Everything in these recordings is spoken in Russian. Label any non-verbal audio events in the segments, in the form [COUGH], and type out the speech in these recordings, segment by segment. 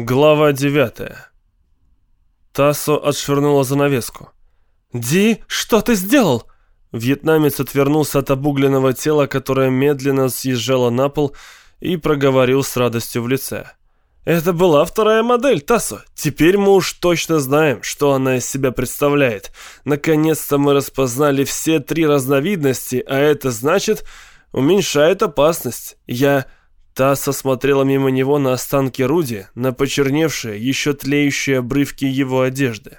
Глава девятая. Тассо отшвырнула занавеску. «Ди, что ты сделал?» Вьетнамец отвернулся от обугленного тела, которое медленно съезжало на пол, и проговорил с радостью в лице. «Это была вторая модель, Тассо. Теперь мы уж точно знаем, что она из себя представляет. Наконец-то мы распознали все три разновидности, а это значит, уменьшает опасность. Я...» Тасса смотрела мимо него на останки Руди, на почерневшие, еще тлеющие обрывки его одежды.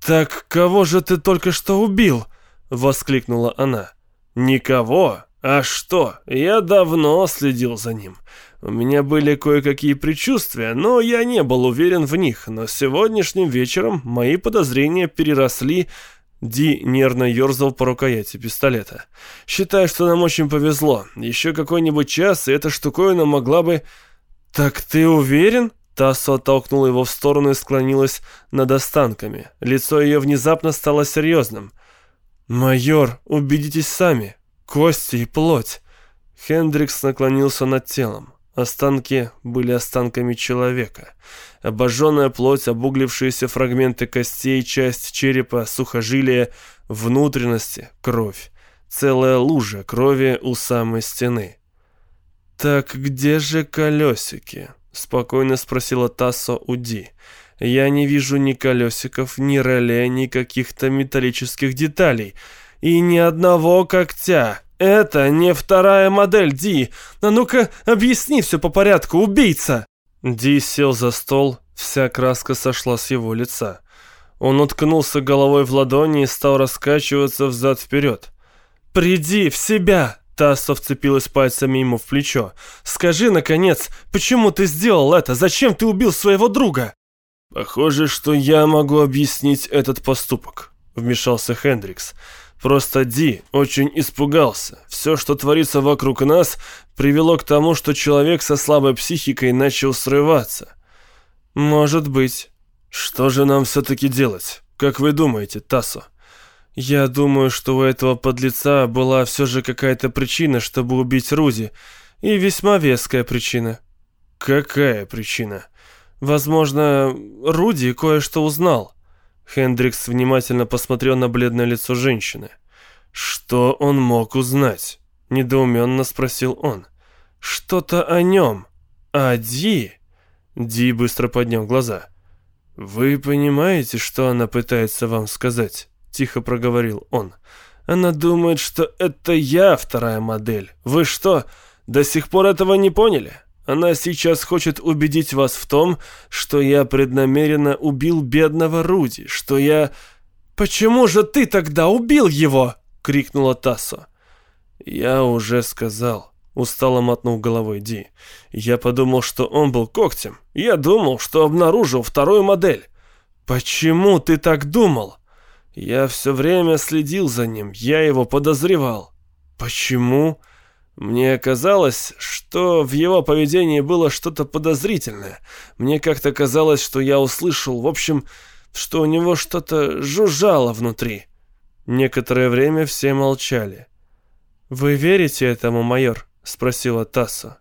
«Так кого же ты только что убил?» — воскликнула она. «Никого? А что? Я давно следил за ним. У меня были кое-какие предчувствия, но я не был уверен в них, но сегодняшним вечером мои подозрения переросли Ди нервно ерзал по рукояти пистолета. «Считаю, что нам очень повезло. Еще какой-нибудь час, и эта штуковина могла бы...» «Так ты уверен?» Тассо оттолкнула его в сторону и склонилась над останками. Лицо ее внезапно стало серьезным. «Майор, убедитесь сами. Кости и плоть». Хендрикс наклонился над телом. Останки были останками человека. Обожженная плоть, обуглившиеся фрагменты костей, часть черепа, сухожилия, внутренности, кровь. Целая лужа крови у самой стены. «Так где же колесики?» — спокойно спросила Тассо Уди. «Я не вижу ни колесиков, ни реле, ни каких-то металлических деталей. И ни одного когтя. «Это не вторая модель, Ди. А ну-ка, объясни все по порядку, убийца!» Ди сел за стол, вся краска сошла с его лица. Он уткнулся головой в ладони и стал раскачиваться взад-вперед. «Приди в себя!» Тасса вцепилась пальцами ему в плечо. «Скажи, наконец, почему ты сделал это? Зачем ты убил своего друга?» «Похоже, что я могу объяснить этот поступок», — вмешался Хендрикс. Просто Ди очень испугался. Все, что творится вокруг нас, привело к тому, что человек со слабой психикой начал срываться. Может быть. Что же нам все-таки делать? Как вы думаете, Тассо? Я думаю, что у этого подлеца была все же какая-то причина, чтобы убить Руди. И весьма веская причина. Какая причина? Возможно, Руди кое-что узнал. Хендрикс внимательно посмотрел на бледное лицо женщины. «Что он мог узнать?» — недоуменно спросил он. «Что-то о нем. А Ди?» Ди быстро поднял глаза. «Вы понимаете, что она пытается вам сказать?» — тихо проговорил он. «Она думает, что это я вторая модель. Вы что, до сих пор этого не поняли? Она сейчас хочет убедить вас в том, что я преднамеренно убил бедного Руди, что я... «Почему же ты тогда убил его?» — крикнула Тассо. «Я уже сказал», — устало мотнул головой Ди. «Я подумал, что он был когтем. Я думал, что обнаружил вторую модель». «Почему ты так думал?» «Я все время следил за ним, я его подозревал». «Почему?» Мне казалось, что в его поведении было что-то подозрительное. Мне как-то казалось, что я услышал, в общем, что у него что-то жужжало внутри. Некоторое время все молчали. «Вы верите этому, майор?» — спросила Тасса.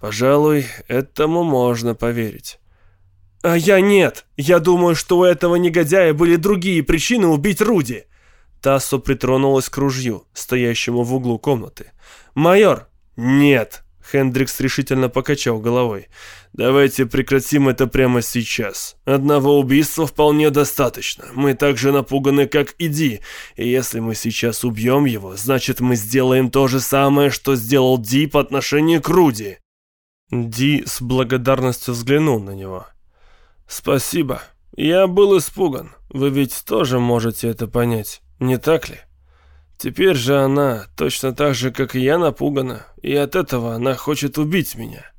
«Пожалуй, этому можно поверить». «А я нет! Я думаю, что у этого негодяя были другие причины убить Руди!» Тассо притронулась к ружью, стоящему в углу комнаты. «Майор!» «Нет!» Хендрикс решительно покачал головой. «Давайте прекратим это прямо сейчас. Одного убийства вполне достаточно. Мы так же напуганы, как и Ди. И если мы сейчас убьем его, значит, мы сделаем то же самое, что сделал Ди по отношению к Руди». Ди с благодарностью взглянул на него. «Спасибо. Я был испуган. Вы ведь тоже можете это понять, не так ли?» Теперь же она, точно так же, как и я, напугана, и от этого она хочет убить меня.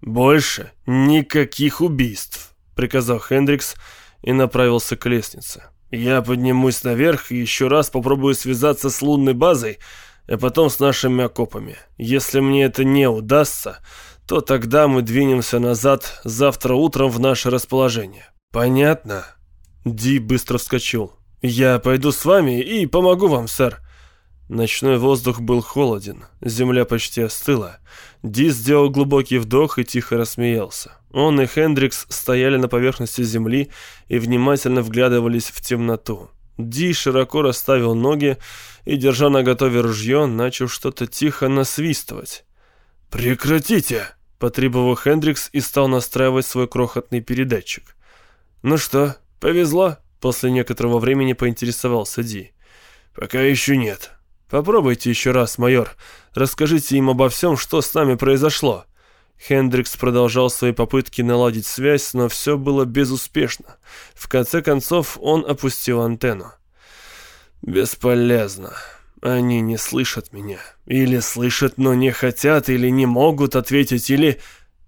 «Больше никаких убийств», — приказал Хендрикс и направился к лестнице. «Я поднимусь наверх и еще раз попробую связаться с лунной базой, а потом с нашими окопами. Если мне это не удастся, то тогда мы двинемся назад завтра утром в наше расположение». «Понятно?» Ди быстро вскочил. «Я пойду с вами и помогу вам, сэр». Ночной воздух был холоден, земля почти остыла. Ди сделал глубокий вдох и тихо рассмеялся. Он и Хендрикс стояли на поверхности земли и внимательно вглядывались в темноту. Ди широко расставил ноги и, держа на готове ружье, начал что-то тихо насвистывать. «Прекратите!» – потребовал Хендрикс и стал настраивать свой крохотный передатчик. «Ну что, повезло?» – после некоторого времени поинтересовался Ди. «Пока еще нет. Попробуйте еще раз, майор. Расскажите им обо всем, что с нами произошло». Хендрикс продолжал свои попытки наладить связь, но все было безуспешно. В конце концов он опустил антенну. «Бесполезно. Они не слышат меня. Или слышат, но не хотят, или не могут ответить, или...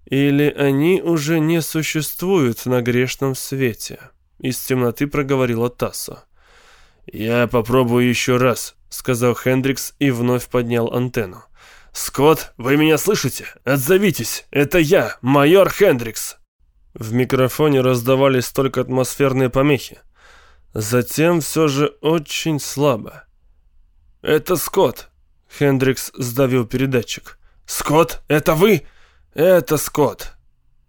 Или они уже не существуют на грешном свете». Из темноты проговорила Тассо. «Я попробую еще раз», — сказал Хендрикс и вновь поднял антенну. «Скотт, вы меня слышите? Отзовитесь! Это я, майор Хендрикс!» В микрофоне раздавались только атмосферные помехи. Затем все же очень слабо. «Это Скотт!» Хендрикс сдавил передатчик. «Скотт, это вы?» «Это Скотт!»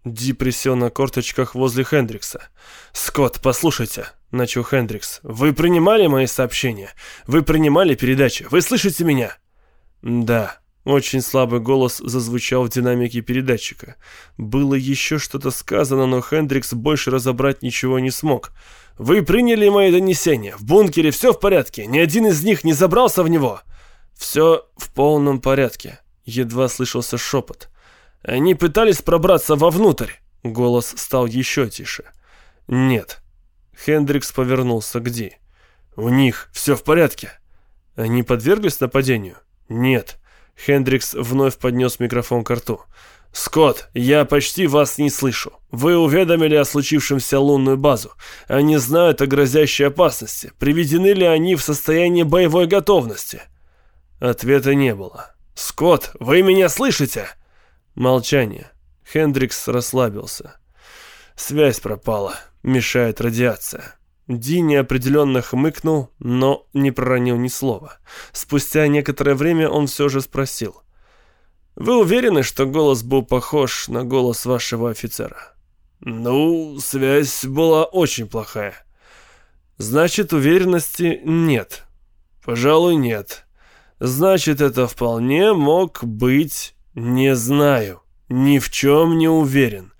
Ди присел на корточках возле Хендрикса. «Скотт, послушайте!» — начал Хендрикс. «Вы принимали мои сообщения? Вы принимали передачи? Вы слышите меня?» «Да», очень слабый голос зазвучал в динамике передатчика. Было еще что-то сказано, но Хендрикс больше разобрать ничего не смог. «Вы приняли мои донесения. В бункере все в порядке. Ни один из них не забрался в него». «Все в полном порядке», — едва слышался шепот. «Они пытались пробраться вовнутрь». Голос стал еще тише. «Нет». Хендрикс повернулся к Ди. «У них все в порядке». «Они подверглись нападению?» «Нет». Хендрикс вновь поднес микрофон к рту. «Скотт, я почти вас не слышу. Вы уведомили о случившемся лунную базу. Они знают о грозящей опасности. Приведены ли они в состояние боевой готовности?» Ответа не было. «Скотт, вы меня слышите?» Молчание. Хендрикс расслабился. «Связь пропала. Мешает радиация. Ди неопределенно хмыкнул, но не проронил ни слова. Спустя некоторое время он все же спросил. «Вы уверены, что голос был похож на голос вашего офицера?» «Ну, связь была очень плохая». «Значит, уверенности нет?» «Пожалуй, нет. Значит, это вполне мог быть... Не знаю. Ни в чем не уверен.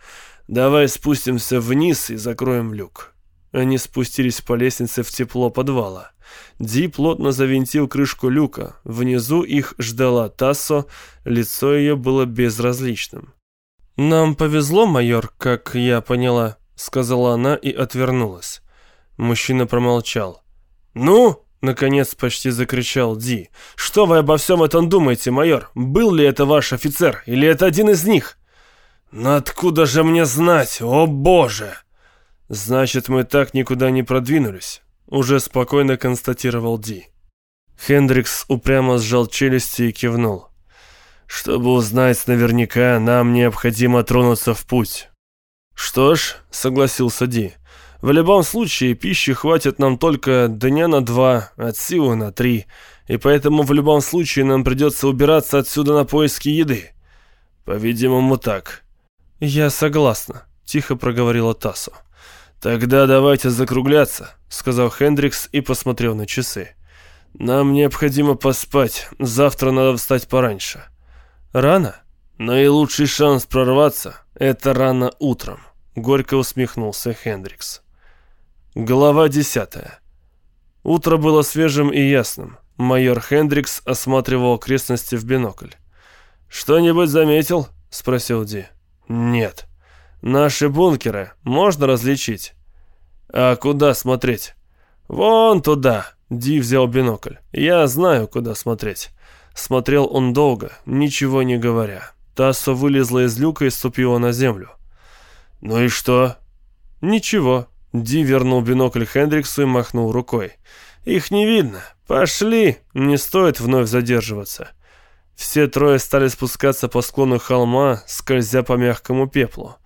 Давай спустимся вниз и закроем люк». Они спустились по лестнице в тепло подвала. Ди плотно завинтил крышку люка. Внизу их ждала Тассо, лицо ее было безразличным. «Нам повезло, майор, как я поняла», — сказала она и отвернулась. Мужчина промолчал. «Ну?» — наконец почти закричал Ди. «Что вы обо всем этом думаете, майор? Был ли это ваш офицер, или это один из них?» «Но откуда же мне знать, о боже!» «Значит, мы так никуда не продвинулись», — уже спокойно констатировал Ди. Хендрикс упрямо сжал челюсти и кивнул. «Чтобы узнать наверняка, нам необходимо тронуться в путь». «Что ж», — согласился Ди, — «в любом случае пищи хватит нам только дня на два, от силы на три, и поэтому в любом случае нам придется убираться отсюда на поиски еды». «По-видимому, так». «Я согласна», — тихо проговорила Тассо. «Тогда давайте закругляться», — сказал Хендрикс и посмотрел на часы. «Нам необходимо поспать. Завтра надо встать пораньше». «Рано?» «Наилучший шанс прорваться — это рано утром», — горько усмехнулся Хендрикс. Глава десятая. Утро было свежим и ясным. Майор Хендрикс осматривал окрестности в бинокль. «Что-нибудь заметил?» — спросил Ди. «Нет». Наши бункеры можно различить. А куда смотреть? Вон туда. Ди взял бинокль. Я знаю, куда смотреть. Смотрел он долго, ничего не говоря. Тассо вылезла из люка и ступила на землю. «Ну и что?» «Ничего». Ди вернул бинокль Хендриксу и махнул рукой. «Их не видно. Пошли. Не стоит вновь задерживаться». Все трое стали спускаться по склону холма, скользя по мягкому пеплу.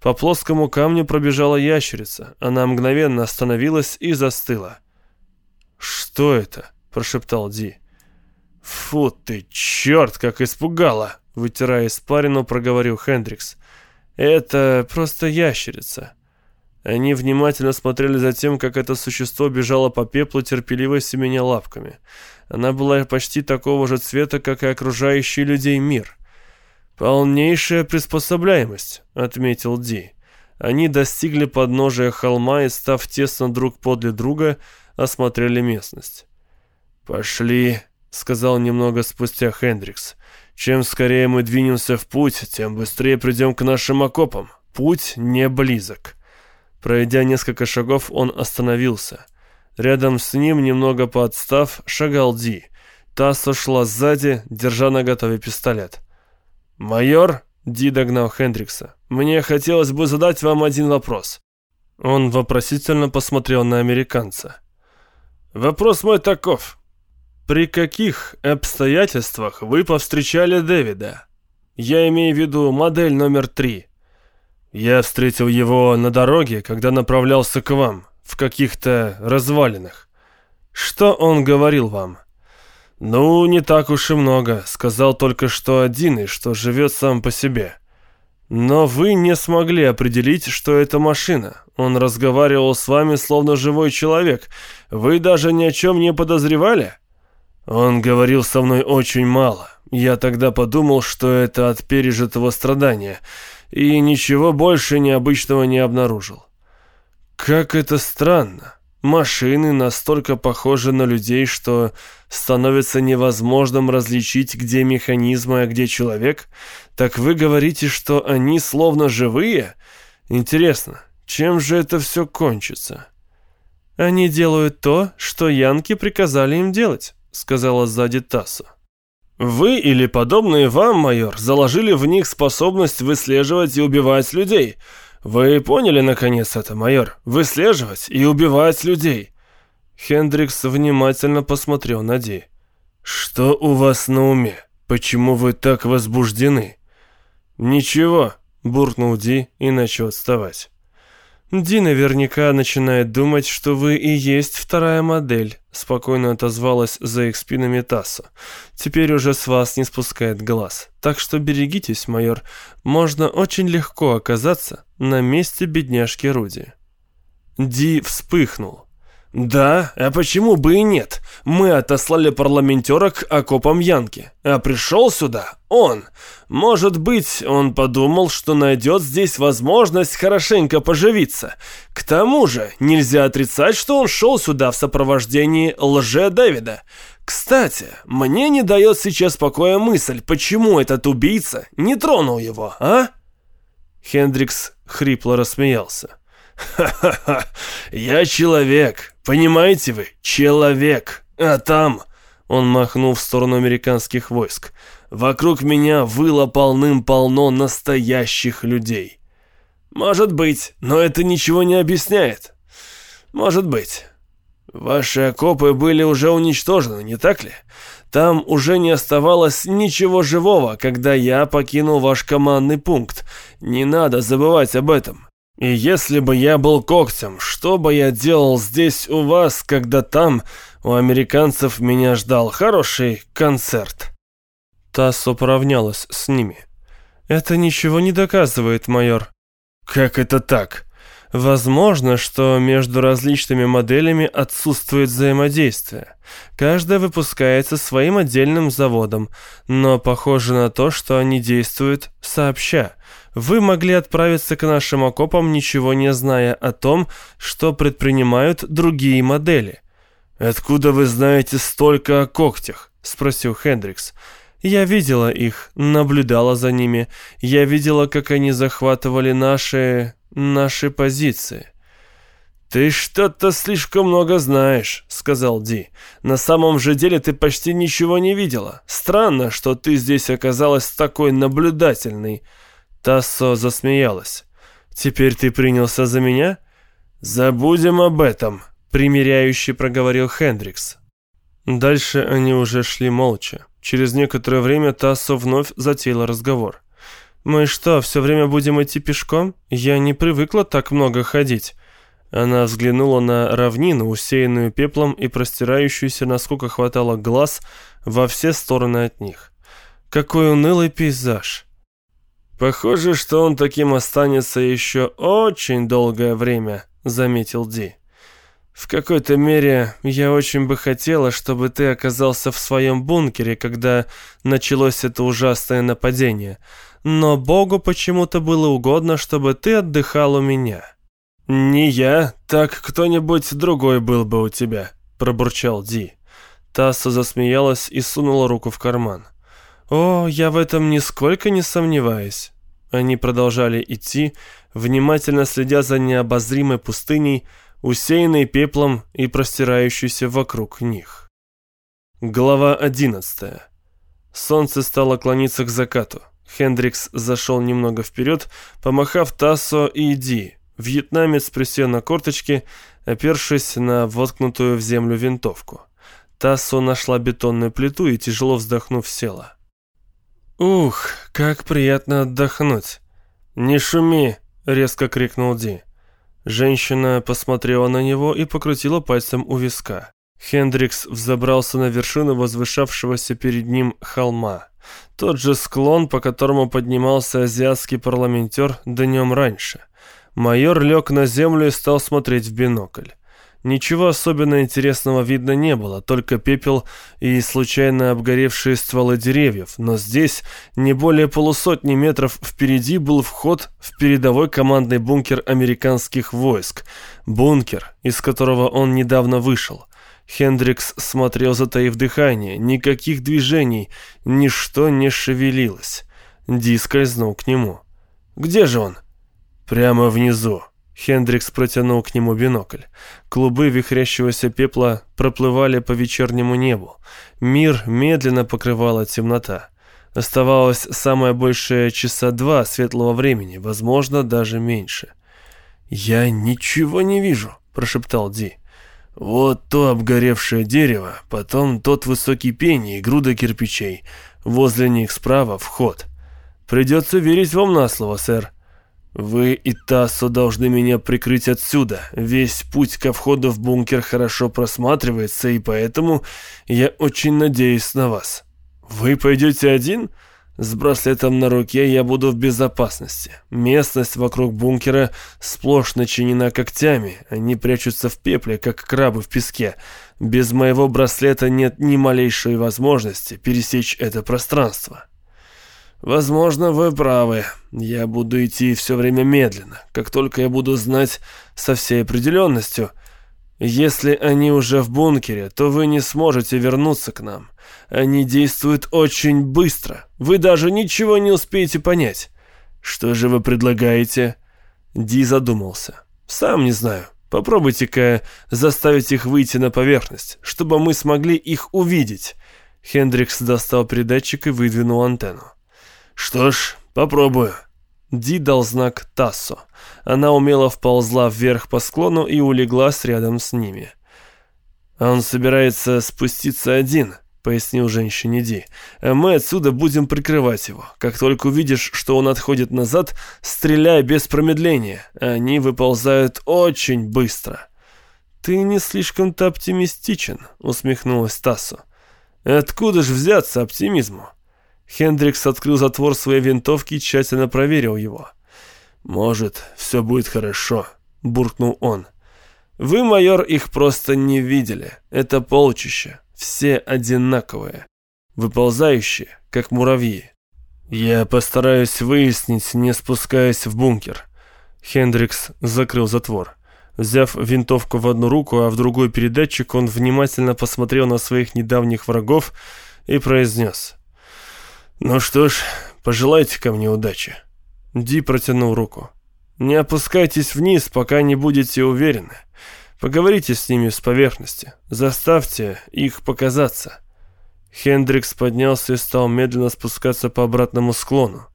По плоскому камню пробежала ящерица. Она мгновенно остановилась и застыла. «Что это?» – прошептал Ди. «Фу ты, черт, как испугала!» Вытирая испарину, проговорил Хендрикс. «Это просто ящерица». Они внимательно смотрели за тем, как это существо бежало по пеплу, терпеливо семеня лапками. Она была почти такого же цвета, как и окружающий людей мир. «Полнейшая приспособляемость», — отметил Ди. Они достигли подножия холма и, став тесно друг подле друга, осмотрели местность. «Пошли», — сказал немного спустя Хендрикс. «Чем скорее мы двинемся в путь, тем быстрее придем к нашим окопам. Путь не близок». Пройдя несколько шагов, он остановился. Рядом с ним, немного поотстав, шагал Ди. Тассо шла сзади, держа на готове пистолет. «Майор?» — Ди догнал Хендрикса. «Мне хотелось бы задать вам один вопрос». Он вопросительно посмотрел на американца. «Вопрос мой таков. При каких обстоятельствах вы повстречали Дэвида? Я имею в виду модель номер три». «Я встретил его на дороге, когда направлялся к вам, в каких-то развалинах. Что он говорил вам?» «Ну, не так уж и много. Сказал только, что один и что живет сам по себе. Но вы не смогли определить, что это машина. Он разговаривал с вами словно живой человек. Вы даже ни о чем не подозревали?» «Он говорил со мной очень мало. Я тогда подумал, что это от пережитого страдания» и ничего больше необычного не обнаружил. Как это странно. Машины настолько похожи на людей, что становится невозможным различить, где механизмы, а где человек. Так вы говорите, что они словно живые? Интересно, чем же это все кончится? Они делают то, что янки приказали им делать, сказала сзади Тасса. Вы или подобные вам, майор, заложили в них способность выслеживать и убивать людей. Вы поняли, наконец, это, майор? Выслеживать и убивать людей. Хендрикс внимательно посмотрел на Ди. «Что у вас на уме? Почему вы так возбуждены?» «Ничего», — буркнул Ди и начал отставать. «Ди наверняка начинает думать, что вы и есть вторая модель», спокойно отозвалась за их спинами Тасса. «Теперь уже с вас не спускает глаз. Так что берегитесь, майор. Можно очень легко оказаться на месте бедняжки Руди». Ди вспыхнул. «Да, а почему бы и нет? Мы отослали парламентера к окопам Янки, а пришел сюда он. Может быть, он подумал, что найдет здесь возможность хорошенько поживиться. К тому же, нельзя отрицать, что он шел сюда в сопровождении лже-Дэвида. Кстати, мне не дает сейчас покоя мысль, почему этот убийца не тронул его, а?» Хендрикс хрипло рассмеялся. «Ха-ха-ха, [LAUGHS] я человек, понимаете вы, человек, а там...» Он махнул в сторону американских войск. «Вокруг меня выло полным-полно настоящих людей». «Может быть, но это ничего не объясняет». «Может быть. Ваши окопы были уже уничтожены, не так ли? Там уже не оставалось ничего живого, когда я покинул ваш командный пункт. Не надо забывать об этом. И если бы я был когтем, что бы я делал здесь у вас, когда там у американцев меня ждал хороший концерт?» Тассо поравнялась с ними. «Это ничего не доказывает, майор». «Как это так?» Возможно, что между различными моделями отсутствует взаимодействие. Каждая выпускается своим отдельным заводом, но похоже на то, что они действуют сообща. Вы могли отправиться к нашим окопам, ничего не зная о том, что предпринимают другие модели. «Откуда вы знаете столько о когтях?» — спросил Хендрикс. «Я видела их, наблюдала за ними. Я видела, как они захватывали наши... наши позиции». «Ты что-то слишком много знаешь», — сказал Ди. «На самом же деле ты почти ничего не видела. Странно, что ты здесь оказалась такой наблюдательной». Тассо засмеялась. «Теперь ты принялся за меня?» «Забудем об этом», — примиряюще проговорил Хендрикс. Дальше они уже шли молча. Через некоторое время Тассо вновь затеяла разговор. «Мы что, все время будем идти пешком? Я не привыкла так много ходить». Она взглянула на равнину, усеянную пеплом и простирающуюся, насколько хватало глаз, во все стороны от них. Какой унылый пейзаж. Похоже, что он таким останется еще очень долгое время, заметил Ди. В какой-то мере я очень бы хотела, чтобы ты оказался в своем бункере, когда началось это ужасное нападение. Но Богу почему-то было угодно, чтобы ты отдыхал у меня. Не я, так кто-нибудь другой был бы у тебя, пробурчал Ди. Тасса засмеялась и сунула руку в карман. «О, я в этом нисколько не сомневаюсь». Они продолжали идти, внимательно следя за необозримой пустыней, усеянной пеплом и простирающейся вокруг них. Глава 11. Солнце стало клониться к закату. Хендрикс зашел немного вперед, помахав Тассо и Ди. Вьетнамец присел на корточки, опершись на воткнутую в землю винтовку. Тассо нашла бетонную плиту и, тяжело вздохнув, села. «Ух, как приятно отдохнуть!» «Не шуми!» — резко крикнул Ди. Женщина посмотрела на него и покрутила пальцем у виска. Хендрикс взобрался на вершину возвышавшегося перед ним холма. Тот же склон, по которому поднимался азиатский парламентер днем раньше. Майор лег на землю и стал смотреть в бинокль. Ничего особенно интересного видно не было, только пепел и случайно обгоревшие стволы деревьев, но здесь, не более полусотни метров впереди, был вход в передовой командный бункер американских войск. Бункер, из которого он недавно вышел. Хендрикс смотрел, затаив дыхание, никаких движений, ничто не шевелилось. Ди скользнул к нему. «Где же он?» «Прямо внизу», Хендрикс протянул к нему бинокль. Клубы вихрящегося пепла проплывали по вечернему небу. Мир медленно покрывала темнота. Оставалось самое большее часа два светлого времени, возможно, даже меньше. «Я ничего не вижу», — прошептал Ди. «Вот то обгоревшее дерево, потом тот высокий пень и груда кирпичей. Возле них справа вход. Придется верить вам на слово, сэр». «Вы и Тассо должны меня прикрыть отсюда. Весь путь ко входу в бункер хорошо просматривается, и поэтому я очень надеюсь на вас. Вы пойдете один?» С браслетом на руке я буду в безопасности. Местность вокруг бункера сплошь начинена когтями. Они прячутся в пепле, как крабы в песке. Без моего браслета нет ни малейшей возможности пересечь это пространство. «Возможно, вы правы. Я буду идти все время медленно. Как только я буду знать со всей определенностью, если они уже в бункере, то вы не сможете вернуться к нам. Они действуют очень быстро. Вы даже ничего не успеете понять. Что же вы предлагаете?» Ди задумался. «Сам не знаю. Попробуйте-ка заставить их выйти на поверхность, чтобы мы смогли их увидеть». Хендрикс достал передатчик и выдвинул антенну. «Что ж, попробую». Ди дал знак Тассо. Она умело вползла вверх по склону и улеглась рядом с ними. «Он собирается спуститься один», — пояснил женщине Ди. «Мы отсюда будем прикрывать его. Как только увидишь, что он отходит назад, стреляй без промедления. Они выползают очень быстро». «Ты не слишком-то оптимистичен», — усмехнулась Тассо. «Откуда же взяться оптимизму?» Хендрикс открыл затвор своей винтовки и тщательно проверил его. «Может, все будет хорошо», — буркнул он. «Вы, майор, их просто не видели. Это полчища. Все одинаковые. Выползающие, как муравьи. Я постараюсь выяснить, не спускаясь в бункер». Хендрикс закрыл затвор. Взяв винтовку в одну руку, а в другой передатчик, он внимательно посмотрел на своих недавних врагов и произнес — «Ну что ж, пожелайте ко мне удачи». Ди протянул руку. «Не опускайтесь вниз, пока не будете уверены. Поговорите с ними с поверхности. Заставьте их показаться». Хендрикс поднялся и стал медленно спускаться по обратному склону.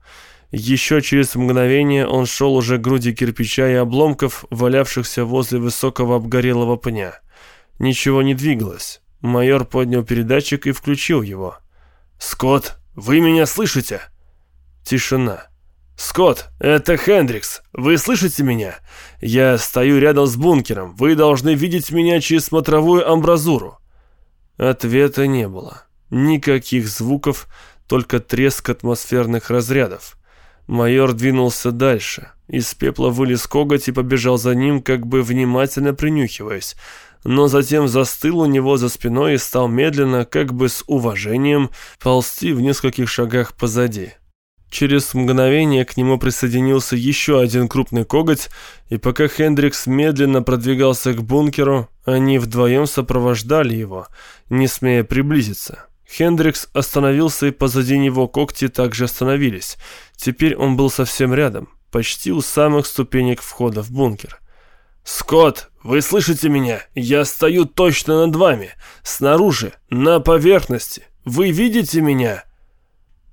Еще через мгновение он шел уже к груди кирпича и обломков, валявшихся возле высокого обгорелого пня. Ничего не двигалось. Майор поднял передатчик и включил его. «Скотт!» Вы меня слышите?» Тишина. «Скотт, это Хендрикс. Вы слышите меня? Я стою рядом с бункером. Вы должны видеть меня через смотровую амбразуру». Ответа не было. Никаких звуков, только треск атмосферных разрядов. Майор двинулся дальше. Из пепла вылез коготь и побежал за ним, как бы внимательно принюхиваясь. Но затем застыл у него за спиной и стал медленно, как бы с уважением, ползти в нескольких шагах позади. Через мгновение к нему присоединился еще один крупный коготь, и пока Хендрикс медленно продвигался к бункеру, они вдвоем сопровождали его, не смея приблизиться. Хендрикс остановился, и позади него когти также остановились. Теперь он был совсем рядом, почти у самых ступенек входа в бункер. «Скотт, вы слышите меня? Я стою точно над вами, снаружи, на поверхности. Вы видите меня?»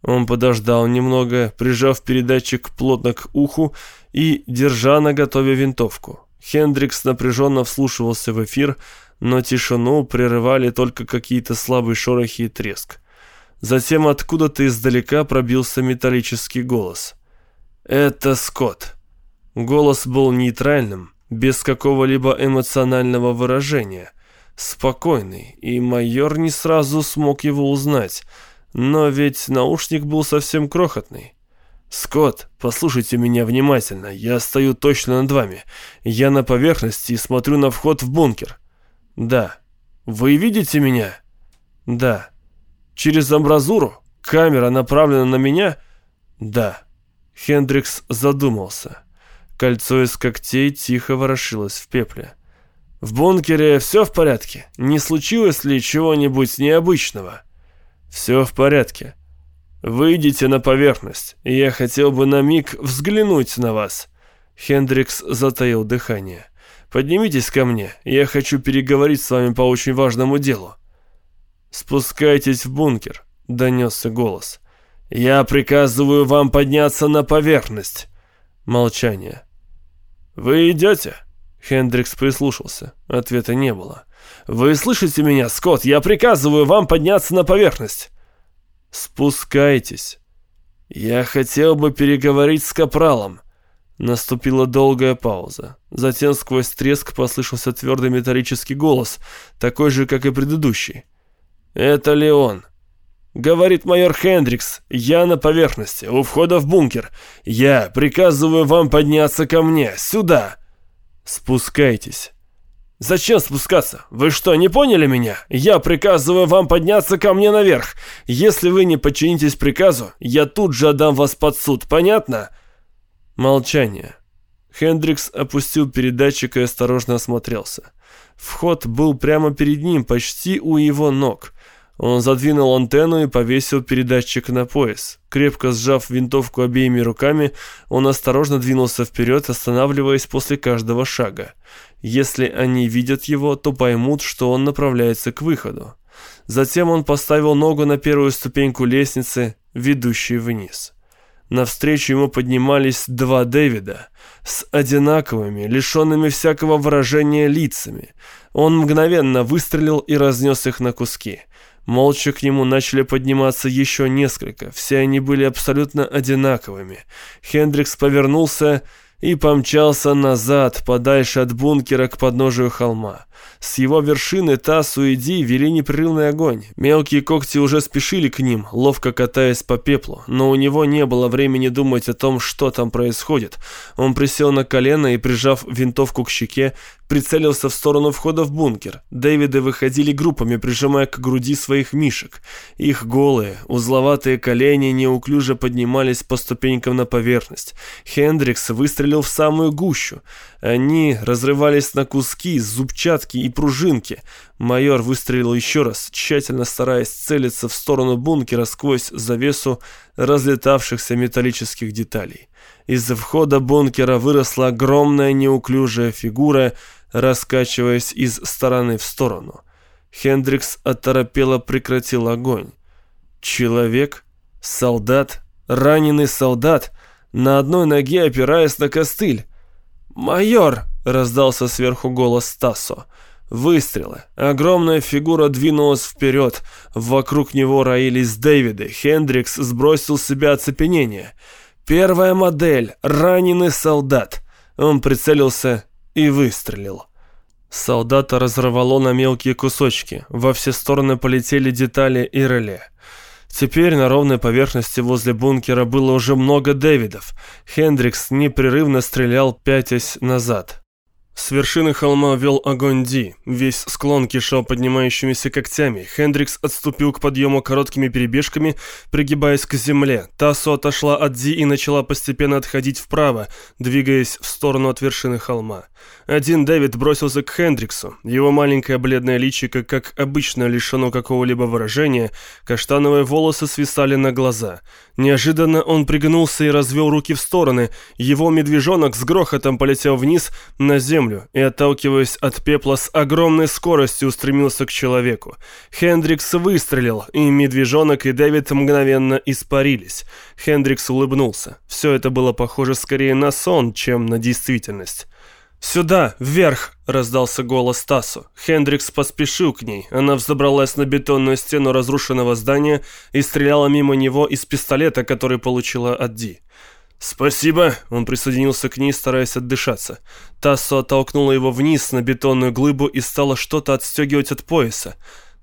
Он подождал немного, прижав передатчик плотно к уху и держа на готове винтовку. Хендрикс напряженно вслушивался в эфир, но тишину прерывали только какие-то слабые шорохи и треск. Затем откуда-то издалека пробился металлический голос. «Это Скотт». Голос был нейтральным, без какого-либо эмоционального выражения, спокойный, и майор не сразу смог его узнать, но ведь наушник был совсем крохотный. «Скотт, послушайте меня внимательно, я стою точно над вами. Я на поверхности и смотрю на вход в бункер. Да. Вы видите меня? Да. Через амбразуру? Камера направлена на меня? Да. Хендрикс задумался. Кольцо из когтей тихо ворошилось в пепле. В бункере все в порядке? Не случилось ли чего-нибудь необычного? Все в порядке. Выйдите на поверхность, я хотел бы на миг взглянуть на вас. Хендрикс затаил дыхание. Поднимитесь ко мне, я хочу переговорить с вами по очень важному делу». «Спускайтесь в бункер», — донесся голос. «Я приказываю вам подняться на поверхность». Молчание. «Вы идете?» Хендрикс прислушался. Ответа не было. «Вы слышите меня, Скотт? Я приказываю вам подняться на поверхность». «Спускайтесь». «Я хотел бы переговорить с Капралом». Наступила долгая пауза. Затем сквозь треск послышался твердый металлический голос, такой же, как и предыдущий. «Это ли он?» «Говорит майор Хендрикс, я на поверхности, у входа в бункер. Я приказываю вам подняться ко мне, сюда!» «Спускайтесь». «Зачем спускаться? Вы что, не поняли меня? Я приказываю вам подняться ко мне наверх. Если вы не подчинитесь приказу, я тут же отдам вас под суд, понятно?» Молчание. Хендрикс опустил передатчик и осторожно осмотрелся. Вход был прямо перед ним, почти у его ног. Он задвинул антенну и повесил передатчик на пояс. Крепко сжав винтовку обеими руками, он осторожно двинулся вперед, останавливаясь после каждого шага. Если они видят его, то поймут, что он направляется к выходу. Затем он поставил ногу на первую ступеньку лестницы, ведущей вниз. Навстречу ему поднимались два Дэвида с одинаковыми, лишенными всякого выражения лицами. Он мгновенно выстрелил и разнес их на куски. Молча к нему начали подниматься еще несколько. Все они были абсолютно одинаковыми. Хендрикс повернулся и помчался назад, подальше от бункера к подножию холма. С его вершины Тасу и Ди вели непрерывный огонь. Мелкие когти уже спешили к ним, ловко катаясь по пеплу, но у него не было времени думать о том, что там происходит. Он присел на колено и, прижав винтовку к щеке, прицелился в сторону входа в бункер. Дэвиды выходили группами, прижимая к груди своих мишек. Их голые, узловатые колени неуклюже поднимались по ступенькам на поверхность. Хендрикс выстрелил в самую гущу. Они разрывались на куски, зубчатки и пружинки. Майор выстрелил еще раз, тщательно стараясь целиться в сторону бункера сквозь завесу разлетавшихся металлических деталей. Из-за входа бункера выросла огромная неуклюжая фигура, раскачиваясь из стороны в сторону. Хендрикс оторопело прекратил огонь. Человек? Солдат? Раненый солдат? На одной ноге опираясь на костыль. «Майор!» — раздался сверху голос Стасо. Выстрелы. Огромная фигура двинулась вперед. Вокруг него роились Дэвиды. Хендрикс сбросил с себя оцепенение. Первая модель. Раненый солдат. Он прицелился и выстрелил. Солдата разорвало на мелкие кусочки. Во все стороны полетели детали и реле. Теперь на ровной поверхности возле бункера было уже много Дэвидов. Хендрикс непрерывно стрелял, пятясь назад. С вершины холма вел огонь Ди. Весь склон кишел поднимающимися когтями. Хендрикс отступил к подъему короткими перебежками, пригибаясь к земле. Тассо отошла от Ди и начала постепенно отходить вправо, двигаясь в сторону от вершины холма. Один Дэвид бросился к Хендриксу. Его маленькое бледное личико, как обычно, лишено какого-либо выражения, каштановые волосы свисали на глаза. Неожиданно он пригнулся и развел руки в стороны. Его медвежонок с грохотом полетел вниз на землю и, отталкиваясь от пепла с огромной скоростью, устремился к человеку. Хендрикс выстрелил, и медвежонок и Дэвид мгновенно испарились. Хендрикс улыбнулся. Все это было похоже скорее на сон, чем на действительность. «Сюда, вверх!» — раздался голос Тасу. Хендрикс поспешил к ней. Она взобралась на бетонную стену разрушенного здания и стреляла мимо него из пистолета, который получила от Ди. «Спасибо!» — он присоединился к ней, стараясь отдышаться. Тассо оттолкнула его вниз на бетонную глыбу и стала что-то отстегивать от пояса.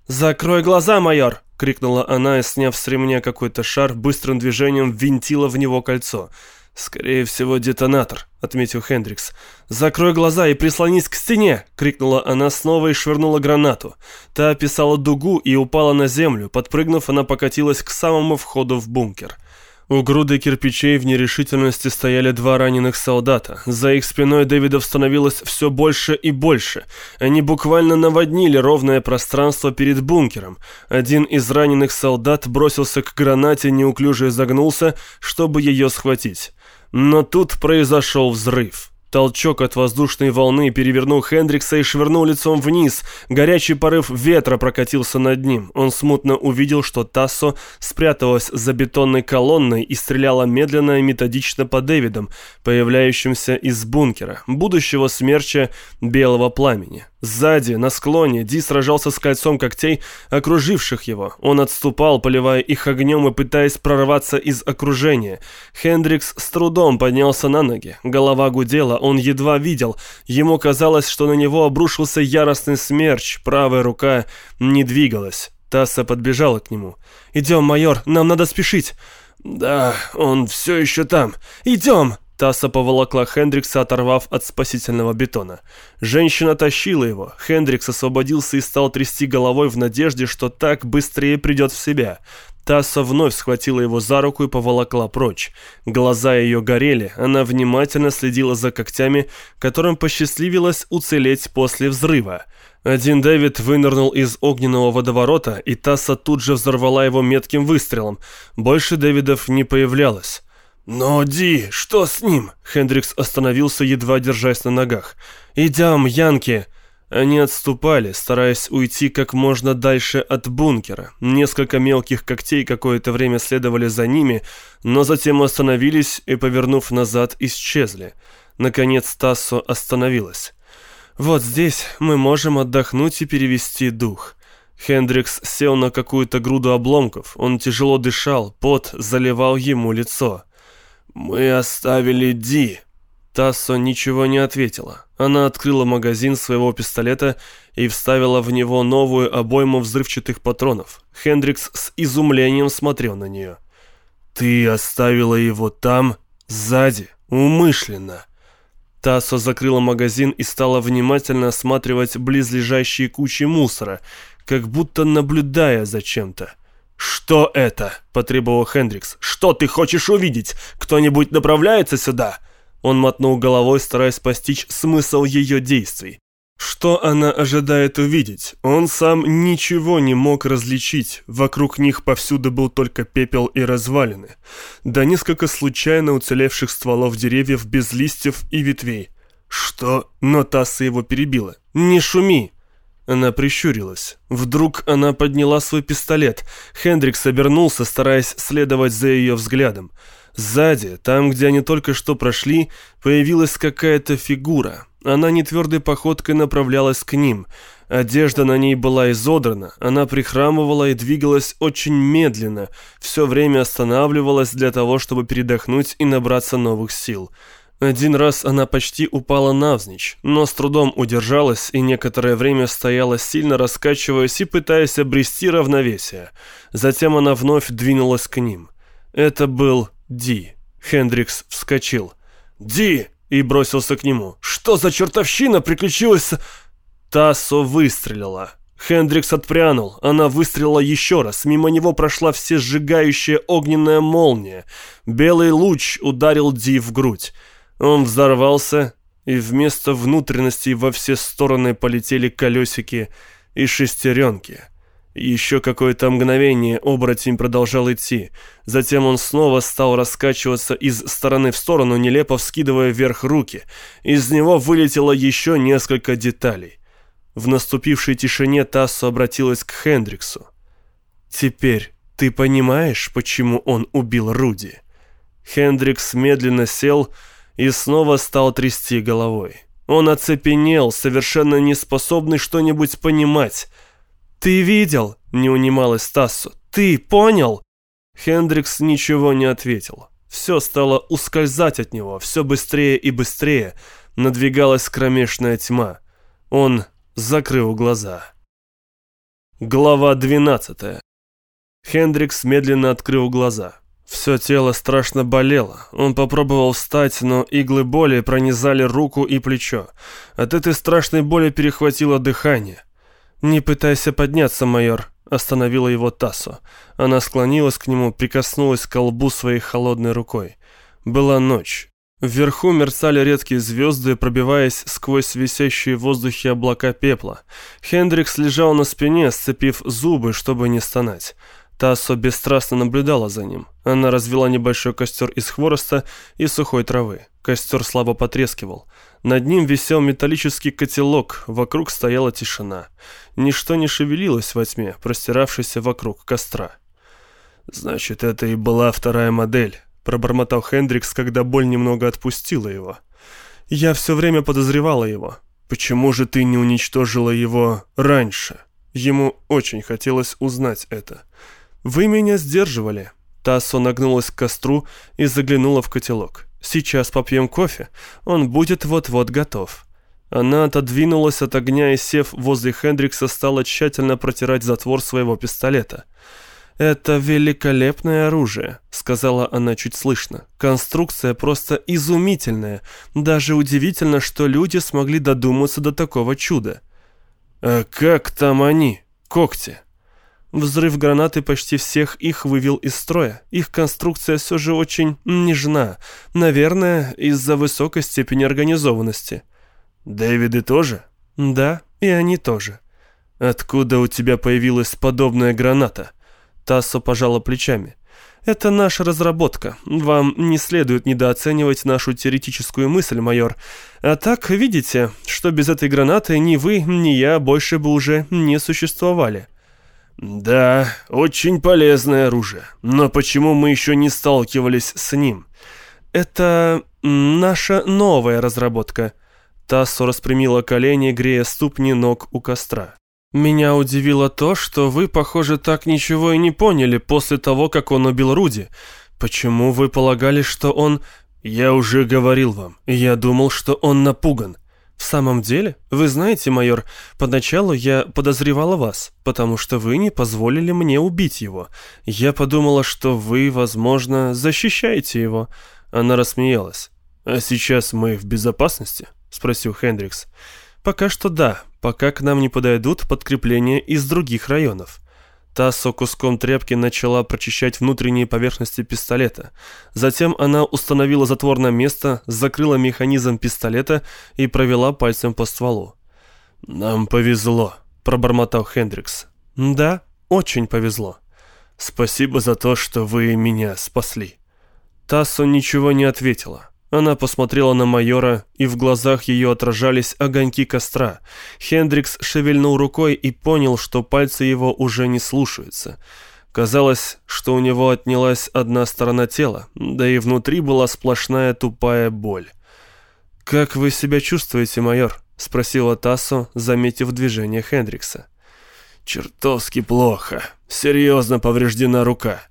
«Закрой глаза, майор!» — крикнула она и, сняв с ремня какой-то шар, быстрым движением ввинтила в него кольцо. «Скорее всего, детонатор», — отметил Хендрикс. «Закрой глаза и прислонись к стене!» — крикнула она снова и швырнула гранату. Та описала дугу и упала на землю. Подпрыгнув, она покатилась к самому входу в бункер. У груды кирпичей в нерешительности стояли два раненых солдата. За их спиной Дэвидов становилось все больше и больше. Они буквально наводнили ровное пространство перед бункером. Один из раненых солдат бросился к гранате, неуклюже изогнулся, чтобы ее схватить. Но тут произошел взрыв. Толчок от воздушной волны перевернул Хендрикса и швырнул лицом вниз. Горячий порыв ветра прокатился над ним. Он смутно увидел, что Тассо спряталась за бетонной колонной и стреляла медленно и методично по Дэвидам, появляющимся из бункера, будущего смерча белого пламени. Сзади, на склоне, Ди сражался с кольцом когтей, окруживших его. Он отступал, поливая их огнем и пытаясь прорваться из окружения. Хендрикс с трудом поднялся на ноги. Голова гудела, он едва видел. Ему казалось, что на него обрушился яростный смерч, правая рука не двигалась. Тасса подбежала к нему. «Идем, майор, нам надо спешить». «Да, он все еще там. Идем!» Тасса поволокла Хендрикса, оторвав от спасительного бетона. Женщина тащила его. Хендрикс освободился и стал трясти головой в надежде, что так быстрее придет в себя. Тасса вновь схватила его за руку и поволокла прочь. Глаза ее горели, она внимательно следила за когтями, которым посчастливилось уцелеть после взрыва. Один Дэвид вынырнул из огненного водоворота, и Тасса тут же взорвала его метким выстрелом. Больше Дэвидов не появлялось. «Но, Ди, что с ним?» Хендрикс остановился, едва держась на ногах. «Идем, Янки!» Они отступали, стараясь уйти как можно дальше от бункера. Несколько мелких когтей какое-то время следовали за ними, но затем остановились и, повернув назад, исчезли. Наконец Тассо остановилась. «Вот здесь мы можем отдохнуть и перевести дух». Хендрикс сел на какую-то груду обломков. Он тяжело дышал, пот заливал ему лицо. «Мы оставили Ди». Тассо ничего не ответила. Она открыла магазин своего пистолета и вставила в него новую обойму взрывчатых патронов. Хендрикс с изумлением смотрел на нее. «Ты оставила его там, сзади, умышленно». Тассо закрыла магазин и стала внимательно осматривать близлежащие кучи мусора, как будто наблюдая за чем-то. «Что это?» – потребовал Хендрикс. «Что ты хочешь увидеть? Кто-нибудь направляется сюда?» Он мотнул головой, стараясь постичь смысл ее действий. Что она ожидает увидеть? Он сам ничего не мог различить. Вокруг них повсюду был только пепел и развалины. Да несколько случайно уцелевших стволов деревьев без листьев и ветвей. «Что?» Но Тасса его перебила. «Не шуми!» Она прищурилась. Вдруг она подняла свой пистолет. Хендрикс обернулся, стараясь следовать за ее взглядом. Сзади, там, где они только что прошли, появилась какая-то фигура. Она нетвердой походкой направлялась к ним. Одежда на ней была изодрана, она прихрамывала и двигалась очень медленно, все время останавливалась для того, чтобы передохнуть и набраться новых сил. Один раз она почти упала навзничь, но с трудом удержалась и некоторое время стояла сильно раскачиваясь и пытаясь обрести равновесие. Затем она вновь двинулась к ним. Это был Ди. Хендрикс вскочил. «Ди!» и бросился к нему. «Что за чертовщина приключилась?» Тассо выстрелила. Хендрикс отпрянул. Она выстрелила еще раз. Мимо него прошла всесжигающая огненная молния. Белый луч ударил Ди в грудь. Он взорвался, и вместо внутренностей во все стороны полетели колесики и шестеренки. Еще какое-то мгновение оборотень продолжал идти. Затем он снова стал раскачиваться из стороны в сторону, нелепо вскидывая вверх руки. Из него вылетело еще несколько деталей. В наступившей тишине Тассо обратилась к Хендриксу. «Теперь ты понимаешь, почему он убил Руди?» Хендрикс медленно сел и снова стал трясти головой. Он оцепенел, совершенно не способный что-нибудь понимать. «Ты видел?» — не унималась Тассо. «Ты понял?» Хендрикс ничего не ответил. Все стало ускользать от него, все быстрее и быстрее. Надвигалась кромешная тьма. Он закрыл глаза. Глава 12. Хендрикс медленно открыл глаза. Все тело страшно болело. Он попробовал встать, но иглы боли пронизали руку и плечо. От этой страшной боли перехватило дыхание. «Не пытайся подняться, майор», — остановила его Тассо. Она склонилась к нему, прикоснулась к колбу своей холодной рукой. Была ночь. Вверху мерцали редкие звезды, пробиваясь сквозь висящие в воздухе облака пепла. Хендрикс лежал на спине, сцепив зубы, чтобы не стонать. Тассо бесстрастно наблюдала за ним. Она развела небольшой костер из хвороста и сухой травы. Костер слабо потрескивал. Над ним висел металлический котелок, вокруг стояла тишина. Ничто не шевелилось во тьме, простиравшейся вокруг костра. «Значит, это и была вторая модель», — пробормотал Хендрикс, когда боль немного отпустила его. «Я все время подозревала его. Почему же ты не уничтожила его раньше?» Ему очень хотелось узнать это. «Вы меня сдерживали». Тассо нагнулась к костру и заглянула в котелок. «Сейчас попьем кофе. Он будет вот-вот готов». Она отодвинулась от огня и, сев возле Хендрикса, стала тщательно протирать затвор своего пистолета. «Это великолепное оружие», — сказала она чуть слышно. «Конструкция просто изумительная. Даже удивительно, что люди смогли додуматься до такого чуда». «А как там они, когти?» Взрыв гранаты почти всех их вывел из строя. Их конструкция все же очень нежна. Наверное, из-за высокой степени организованности. Дэвиды тоже? Да, и они тоже. Откуда у тебя появилась подобная граната? Тассо пожала плечами. Это наша разработка. Вам не следует недооценивать нашу теоретическую мысль, майор. А так, видите, что без этой гранаты ни вы, ни я больше бы уже не существовали. «Да, очень полезное оружие. Но почему мы еще не сталкивались с ним?» «Это наша новая разработка». Тассо распрямила колени, грея ступни ног у костра. «Меня удивило то, что вы, похоже, так ничего и не поняли после того, как он убил Руди. Почему вы полагали, что он...» «Я уже говорил вам. Я думал, что он напуган. «В самом деле? Вы знаете, майор, поначалу я подозревала вас, потому что вы не позволили мне убить его. Я подумала, что вы, возможно, защищаете его». Она рассмеялась. «А сейчас мы в безопасности?» — спросил Хендрикс. «Пока что да, пока к нам не подойдут подкрепления из других районов». Тассо куском тряпки начала прочищать внутренние поверхности пистолета. Затем она установила затвор на место, закрыла механизм пистолета и провела пальцем по стволу. «Нам повезло», — пробормотал Хендрикс. «Да, очень повезло. Спасибо за то, что вы меня спасли». Тассо ничего не ответила. Она посмотрела на майора, и в глазах ее отражались огоньки костра. Хендрикс шевельнул рукой и понял, что пальцы его уже не слушаются. Казалось, что у него отнялась одна сторона тела, да и внутри была сплошная тупая боль. «Как вы себя чувствуете, майор?» — спросила Тассо, заметив движение Хендрикса. «Чертовски плохо. Серьезно повреждена рука».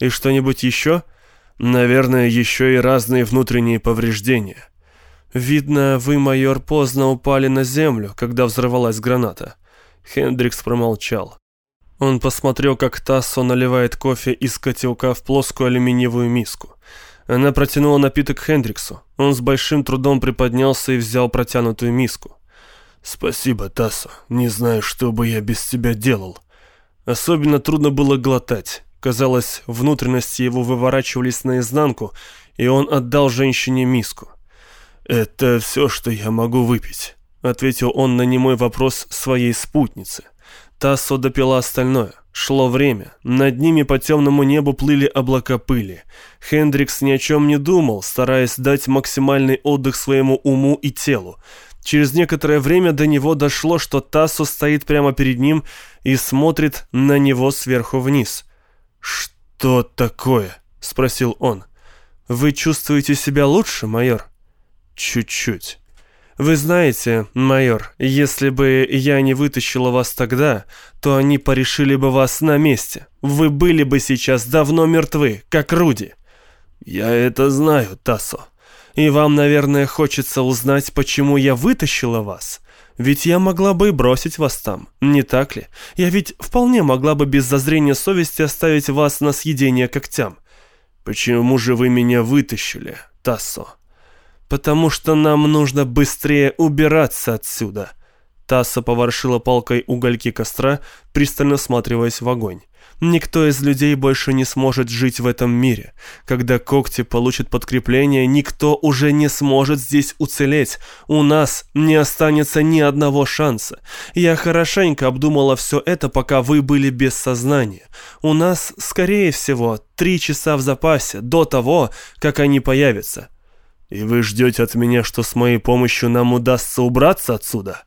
«И что-нибудь еще?» Наверное, еще и разные внутренние повреждения. Видно, вы, майор, поздно упали на землю, когда взорвалась граната. Хендрикс промолчал. Он посмотрел, как Тассо наливает кофе из котелка в плоскую алюминиевую миску. Она протянула напиток Хендриксу. Он с большим трудом приподнялся и взял протянутую миску. «Спасибо, Тассо. Не знаю, что бы я без тебя делал». Особенно трудно было глотать. Казалось, внутренности его выворачивались наизнанку, и он отдал женщине миску. «Это все, что я могу выпить», — ответил он на немой вопрос своей спутницы. Тассо допила остальное. Шло время. Над ними по темному небу плыли облака пыли. Хендрикс ни о чем не думал, стараясь дать максимальный отдых своему уму и телу. Через некоторое время до него дошло, что Тассо стоит прямо перед ним и смотрит на него сверху вниз. «Что такое?» — спросил он. «Вы чувствуете себя лучше, майор?» «Чуть-чуть». «Вы знаете, майор, если бы я не вытащила вас тогда, то они порешили бы вас на месте. Вы были бы сейчас давно мертвы, как Руди». «Я это знаю, Тассо. И вам, наверное, хочется узнать, почему я вытащила вас. Ведь я могла бы и бросить вас там, не так ли? Я ведь вполне могла бы без зазрения совести оставить вас на съедение когтям». «Почему же вы меня вытащили, Тассо?» «Потому что нам нужно быстрее убираться отсюда». Тасса поворшила палкой угольки костра, пристально всматриваясь в огонь. Никто из людей больше не сможет жить в этом мире. Когда когти получат подкрепление, никто уже не сможет здесь уцелеть. У нас не останется ни одного шанса. Я хорошенько обдумала все это, пока вы были без сознания. У нас, скорее всего, три часа в запасе, до того, как они появятся. «И вы ждете от меня, что с моей помощью нам удастся убраться отсюда?»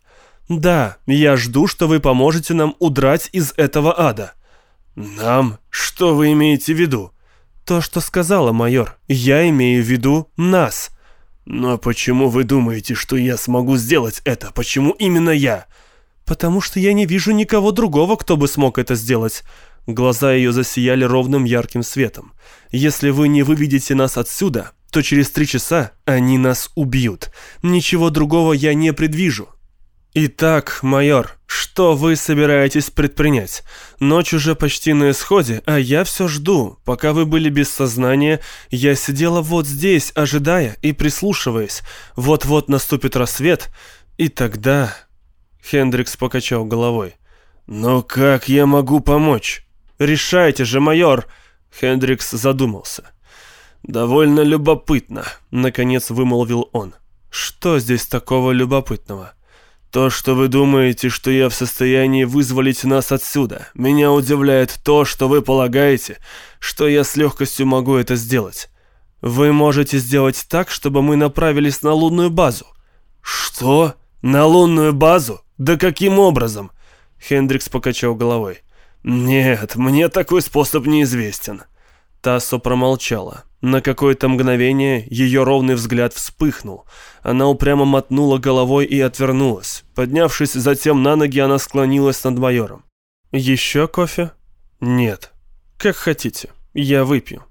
«Да, я жду, что вы поможете нам удрать из этого ада». «Нам? Что вы имеете в виду?» «То, что сказала майор. Я имею в виду нас». «Но почему вы думаете, что я смогу сделать это? Почему именно я?» «Потому что я не вижу никого другого, кто бы смог это сделать». Глаза ее засияли ровным ярким светом. «Если вы не выведете нас отсюда, то через три часа они нас убьют. Ничего другого я не предвижу. «Итак, майор, что вы собираетесь предпринять? Ночь уже почти на исходе, а я все жду. Пока вы были без сознания, я сидела вот здесь, ожидая и прислушиваясь. Вот-вот наступит рассвет, и тогда...» Хендрикс покачал головой. «Но как я могу помочь?» «Решайте же, майор!» Хендрикс задумался. «Довольно любопытно», — наконец вымолвил он. «Что здесь такого любопытного?» То, что вы думаете, что я в состоянии вызволить нас отсюда. Меня удивляет то, что вы полагаете, что я с легкостью могу это сделать. Вы можете сделать так, чтобы мы направились на лунную базу. Что? На лунную базу? Да каким образом? Хендрикс покачал головой. Нет, мне такой способ неизвестен. Тассо промолчала. На какое-то мгновение ее ровный взгляд вспыхнул. Она упрямо мотнула головой и отвернулась. Поднявшись затем на ноги, она склонилась над майором. «Еще кофе?» «Нет». «Как хотите. Я выпью».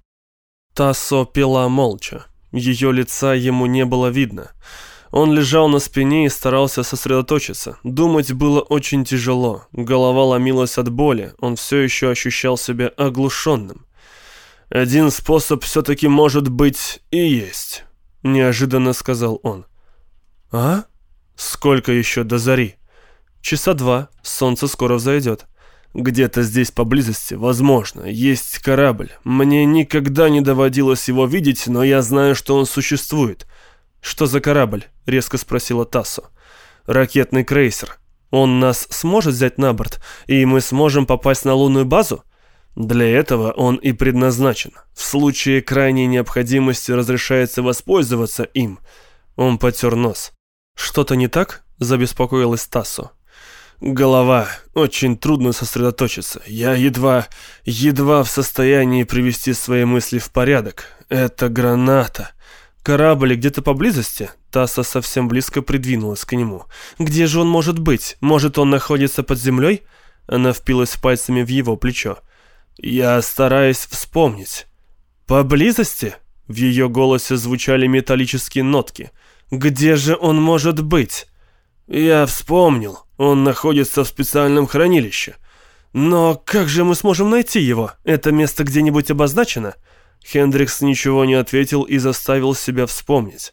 Тассо пила молча. Ее лица ему не было видно. Он лежал на спине и старался сосредоточиться. Думать было очень тяжело. Голова ломилась от боли. Он все еще ощущал себя оглушенным. «Один способ все-таки может быть и есть», — неожиданно сказал он. «А? Сколько еще до зари?» «Часа два. Солнце скоро взойдет». «Где-то здесь поблизости, возможно, есть корабль. Мне никогда не доводилось его видеть, но я знаю, что он существует». «Что за корабль?» — резко спросила Тассо. «Ракетный крейсер. Он нас сможет взять на борт, и мы сможем попасть на лунную базу?» Для этого он и предназначен. В случае крайней необходимости разрешается воспользоваться им. Он потер нос. «Что-то не так?» – забеспокоилась Тассо. «Голова. Очень трудно сосредоточиться. Я едва, едва в состоянии привести свои мысли в порядок. Это граната». «Корабль где-то поблизости?» Тасса совсем близко придвинулась к нему. «Где же он может быть? Может, он находится под землей?» Она впилась пальцами в его плечо. Я стараюсь вспомнить. «Поблизости?» В ее голосе звучали металлические нотки. «Где же он может быть?» «Я вспомнил. Он находится в специальном хранилище. Но как же мы сможем найти его? Это место где-нибудь обозначено?» Хендрикс ничего не ответил и заставил себя вспомнить.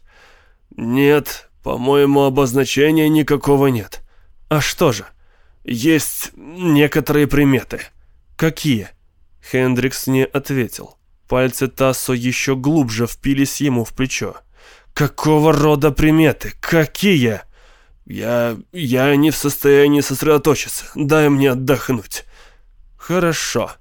«Нет, по-моему, обозначения никакого нет». «А что же?» «Есть некоторые приметы». «Какие?» Хендрикс не ответил. Пальцы Тассо еще глубже впились ему в плечо. «Какого рода приметы? Какие?» «Я... я не в состоянии сосредоточиться. Дай мне отдохнуть». «Хорошо».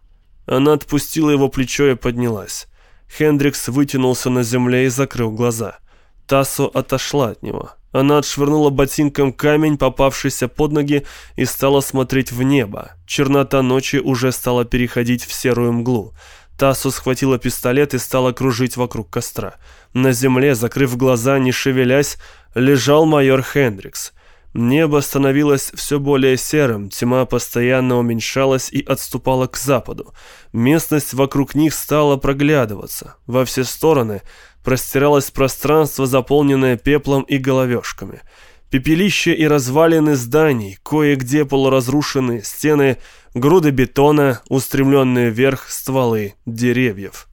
Она отпустила его плечо и поднялась. Хендрикс вытянулся на земле и закрыл глаза. Тассо отошла от него. Она отшвырнула ботинком камень, попавшийся под ноги, и стала смотреть в небо. Чернота ночи уже стала переходить в серую мглу. Тассо схватила пистолет и стала кружить вокруг костра. На земле, закрыв глаза, не шевелясь, лежал майор Хендрикс. Небо становилось все более серым, тьма постоянно уменьшалась и отступала к западу. Местность вокруг них стала проглядываться. Во все стороны простиралось пространство, заполненное пеплом и головешками. Пепелище и развалины зданий, кое-где полуразрушенные стены, груды бетона, устремленные вверх стволы деревьев.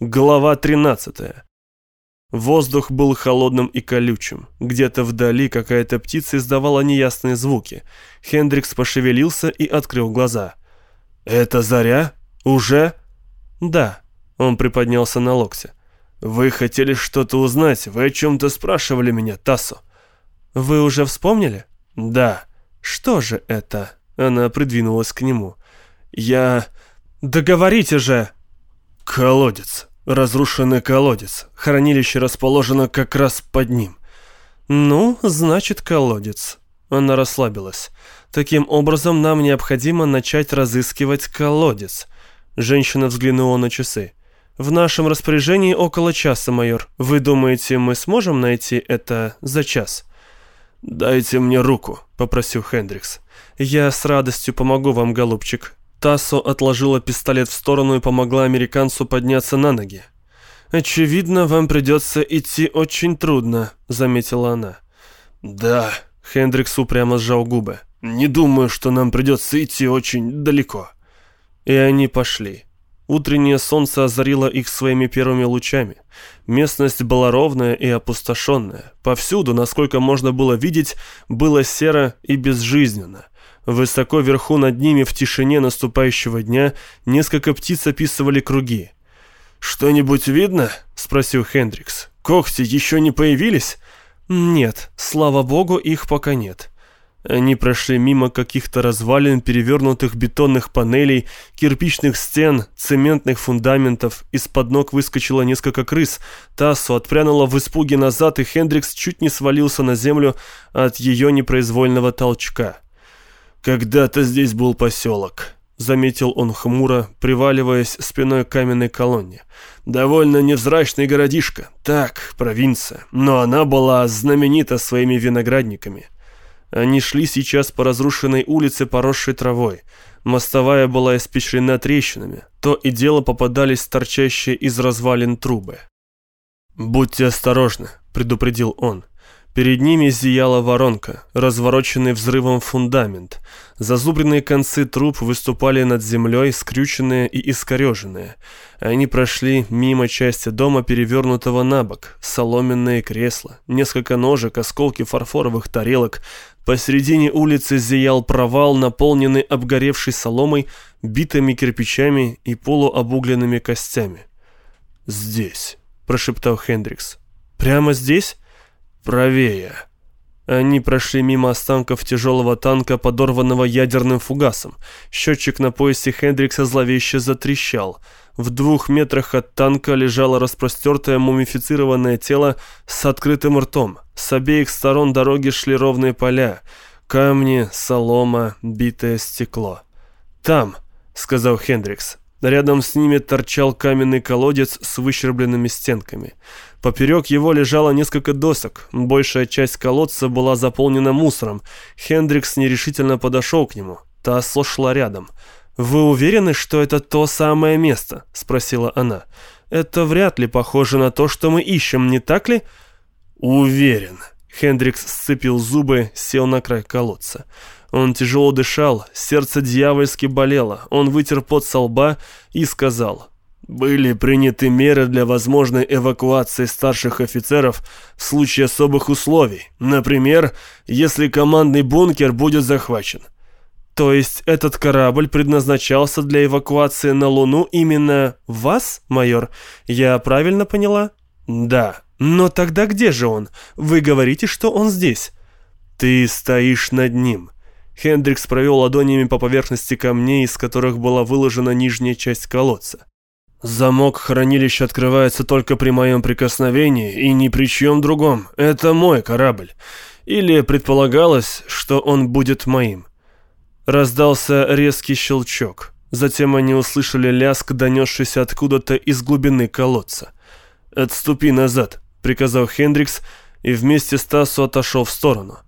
Глава 13. Воздух был холодным и колючим. Где-то вдали какая-то птица издавала неясные звуки. Хендрикс пошевелился и открыл глаза. «Это заря? Уже?» «Да», — он приподнялся на локте. «Вы хотели что-то узнать, вы о чем-то спрашивали меня, Тассо». «Вы уже вспомнили?» «Да». «Что же это?» Она придвинулась к нему. «Я...» «Договорите же!» «Колодец. Разрушенный колодец. Хранилище расположено как раз под ним». «Ну, значит, колодец». Она расслабилась. «Таким образом, нам необходимо начать разыскивать колодец». Женщина взглянула на часы. «В нашем распоряжении около часа, майор. Вы думаете, мы сможем найти это за час?» «Дайте мне руку», — попросил Хендрикс. «Я с радостью помогу вам, голубчик». Тассо отложила пистолет в сторону и помогла американцу подняться на ноги. «Очевидно, вам придется идти очень трудно», — заметила она. «Да», — Хендрикс упрямо сжал губы. «Не думаю, что нам придется идти очень далеко». И они пошли. Утреннее солнце озарило их своими первыми лучами. Местность была ровная и опустошенная. Повсюду, насколько можно было видеть, было серо и безжизненно. Высоко вверху над ними в тишине наступающего дня несколько птиц описывали круги. «Что-нибудь видно?» — спросил Хендрикс. «Когти еще не появились?» «Нет, слава богу, их пока нет». Они прошли мимо каких-то развалин, перевернутых бетонных панелей, кирпичных стен, цементных фундаментов. Из-под ног выскочило несколько крыс. Тассу отпрянула в испуге назад, и Хендрикс чуть не свалился на землю от ее непроизвольного толчка. «Когда-то здесь был поселок», — заметил он хмуро, приваливаясь спиной к каменной колонне. «Довольно невзрачный городишко. Так, провинция. Но она была знаменита своими виноградниками». Они шли сейчас по разрушенной улице, поросшей травой. Мостовая была испещрена трещинами. То и дело попадались торчащие из развалин трубы. «Будьте осторожны», — предупредил он. Перед ними зияла воронка, развороченный взрывом фундамент. Зазубренные концы труб выступали над землей, скрюченные и искореженные. Они прошли мимо части дома, перевернутого на бок, соломенные кресла, несколько ножек, осколки фарфоровых тарелок. Посередине улицы зиял провал, наполненный обгоревшей соломой, битыми кирпичами и полуобугленными костями. «Здесь», — прошептал Хендрикс. «Прямо здесь?» «Правее». Они прошли мимо останков тяжелого танка, подорванного ядерным фугасом. Счетчик на поясе Хендрикса зловеще затрещал. В двух метрах от танка лежало распростертое мумифицированное тело с открытым ртом. С обеих сторон дороги шли ровные поля. Камни, солома, битое стекло. «Там», — сказал Хендрикс. Рядом с ними торчал каменный колодец с выщербленными стенками. Поперек его лежало несколько досок. Большая часть колодца была заполнена мусором. Хендрикс нерешительно подошел к нему. Тассо шла рядом. «Вы уверены, что это то самое место?» – спросила она. Это вряд ли похоже на то, что мы ищем, не так ли?» «Уверен». Хендрикс сцепил зубы, сел на край колодца. Он тяжело дышал, сердце дьявольски болело. Он вытер пот со лба и сказал, «Были приняты меры для возможной эвакуации старших офицеров в случае особых условий. Например, если командный бункер будет захвачен. То есть этот корабль предназначался для эвакуации на Луну именно вас, майор? Я правильно поняла? Да. Но тогда где же он? Вы говорите, что он здесь. Ты стоишь над ним. Хендрикс провел ладонями по поверхности камней, из которых была выложена нижняя часть колодца. Замок хранилища открывается только при моем прикосновении и ни при чьем другом. Это мой корабль. Или предполагалось, что он будет моим. Раздался резкий щелчок. Затем они услышали ляск, донесшийся откуда-то из глубины колодца. «Отступи назад», — приказал Хендрикс, и вместе с Тассу отошел в сторону.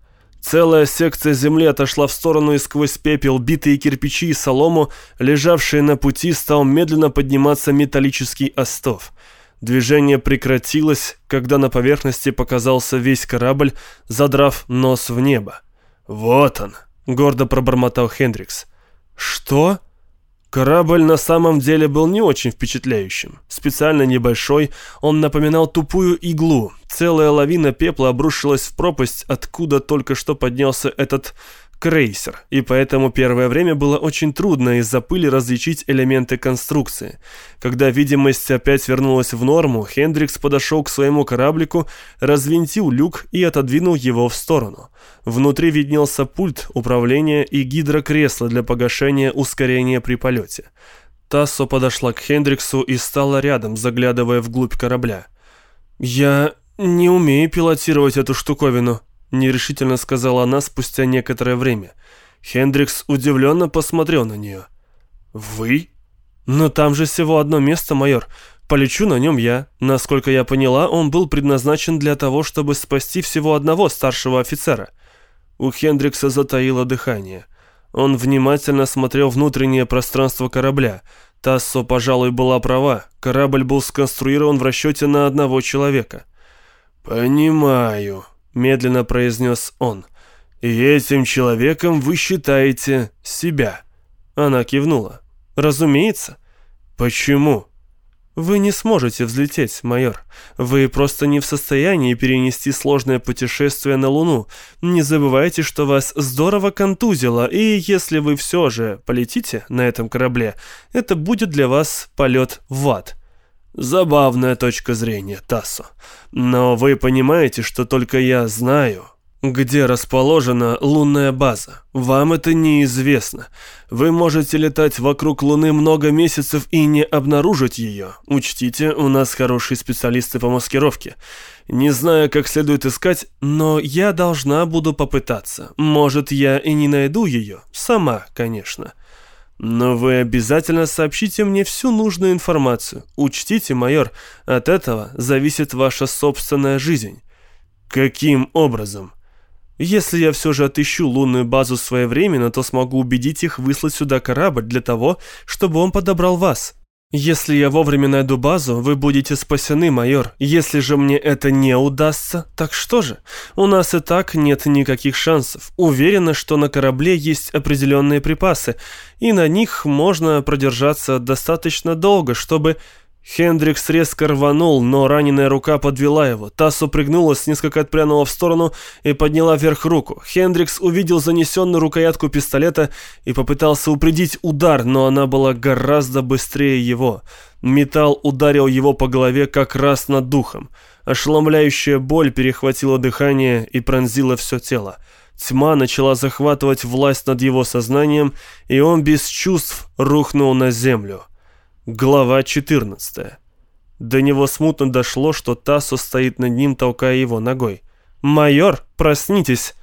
Целая секция земли отошла в сторону, и сквозь пепел, битые кирпичи и солому, лежавшие на пути, стал медленно подниматься металлический остов. Движение прекратилось, когда на поверхности показался весь корабль, задрав нос в небо. «Вот он!» — гордо пробормотал Хендрикс. «Что?» Корабль на самом деле был не очень впечатляющим. Специально небольшой, он напоминал тупую иглу. Целая лавина пепла обрушилась в пропасть, откуда только что поднялся этот крейсер, и поэтому первое время было очень трудно из-за пыли различить элементы конструкции. Когда видимость опять вернулась в норму, Хендрикс подошел к своему кораблику, развинтил люк и отодвинул его в сторону. Внутри виднелся пульт управления и гидрокресло для погашения ускорения при полете. Тассо подошла к Хендриксу и стала рядом, заглядывая вглубь корабля. «Я не умею пилотировать эту штуковину», нерешительно сказала она спустя некоторое время. Хендрикс удивленно посмотрел на нее. «Вы?» «Но там же всего одно место, майор. Полечу на нем я. Насколько я поняла, он был предназначен для того, чтобы спасти всего одного старшего офицера». У Хендрикса затаило дыхание. Он внимательно смотрел внутреннее пространство корабля. Тассо, пожалуй, была права. Корабль был сконструирован в расчете на одного человека. «Понимаю», медленно произнес он. «И этим человеком вы считаете себя?» Она кивнула. «Разумеется». «Почему?» «Вы не сможете взлететь, майор. Вы просто не в состоянии перенести сложное путешествие на Луну. Не забывайте, что вас здорово контузило, и если вы все же полетите на этом корабле, это будет для вас полет в ад». Забавная точка зрения, Тассо. Но вы понимаете, что только я знаю, где расположена лунная база. Вам это неизвестно. Вы можете летать вокруг Луны много месяцев и не обнаружить ее. Учтите, у нас хорошие специалисты по маскировке. Не знаю, как следует искать, но я должна буду попытаться. Может, я и не найду ее. Сама, конечно. Но вы обязательно сообщите мне всю нужную информацию. Учтите, майор, от этого зависит ваша собственная жизнь. Каким образом? Если я все же отыщу лунную базу своевременно, то смогу убедить их выслать сюда корабль для того, чтобы он подобрал вас. Если я вовремя найду базу, вы будете спасены, майор. Если же мне это не удастся, так что же? У нас и так нет никаких шансов. Уверена, что на корабле есть определенные припасы, и на них можно продержаться достаточно долго, чтобы... Хендрикс резко рванул, но раненая рука подвела его. Тассо пригнулась, несколько отпрянула в сторону и подняла вверх руку. Хендрикс увидел занесенную рукоятку пистолета и попытался упредить удар, но она была гораздо быстрее его. Металл ударил его по голове как раз над духом. Ошеломляющая боль перехватила дыхание и пронзила все тело. Тьма начала захватывать власть над его сознанием, и он без чувств рухнул на землю. Глава 14. До него смутно дошло, что Тассо стоит над ним, толкая его ногой. «Майор, проснитесь!»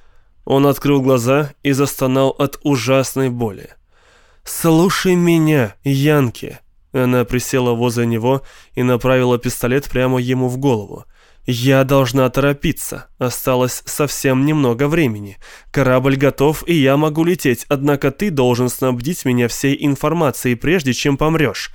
Он открыл глаза и застонал от ужасной боли. «Слушай меня, Янки!» Она присела возле него и направила пистолет прямо ему в голову. «Я должна торопиться. Осталось совсем немного времени. Корабль готов, и я могу лететь, однако ты должен снабдить меня всей информацией, прежде чем помрешь.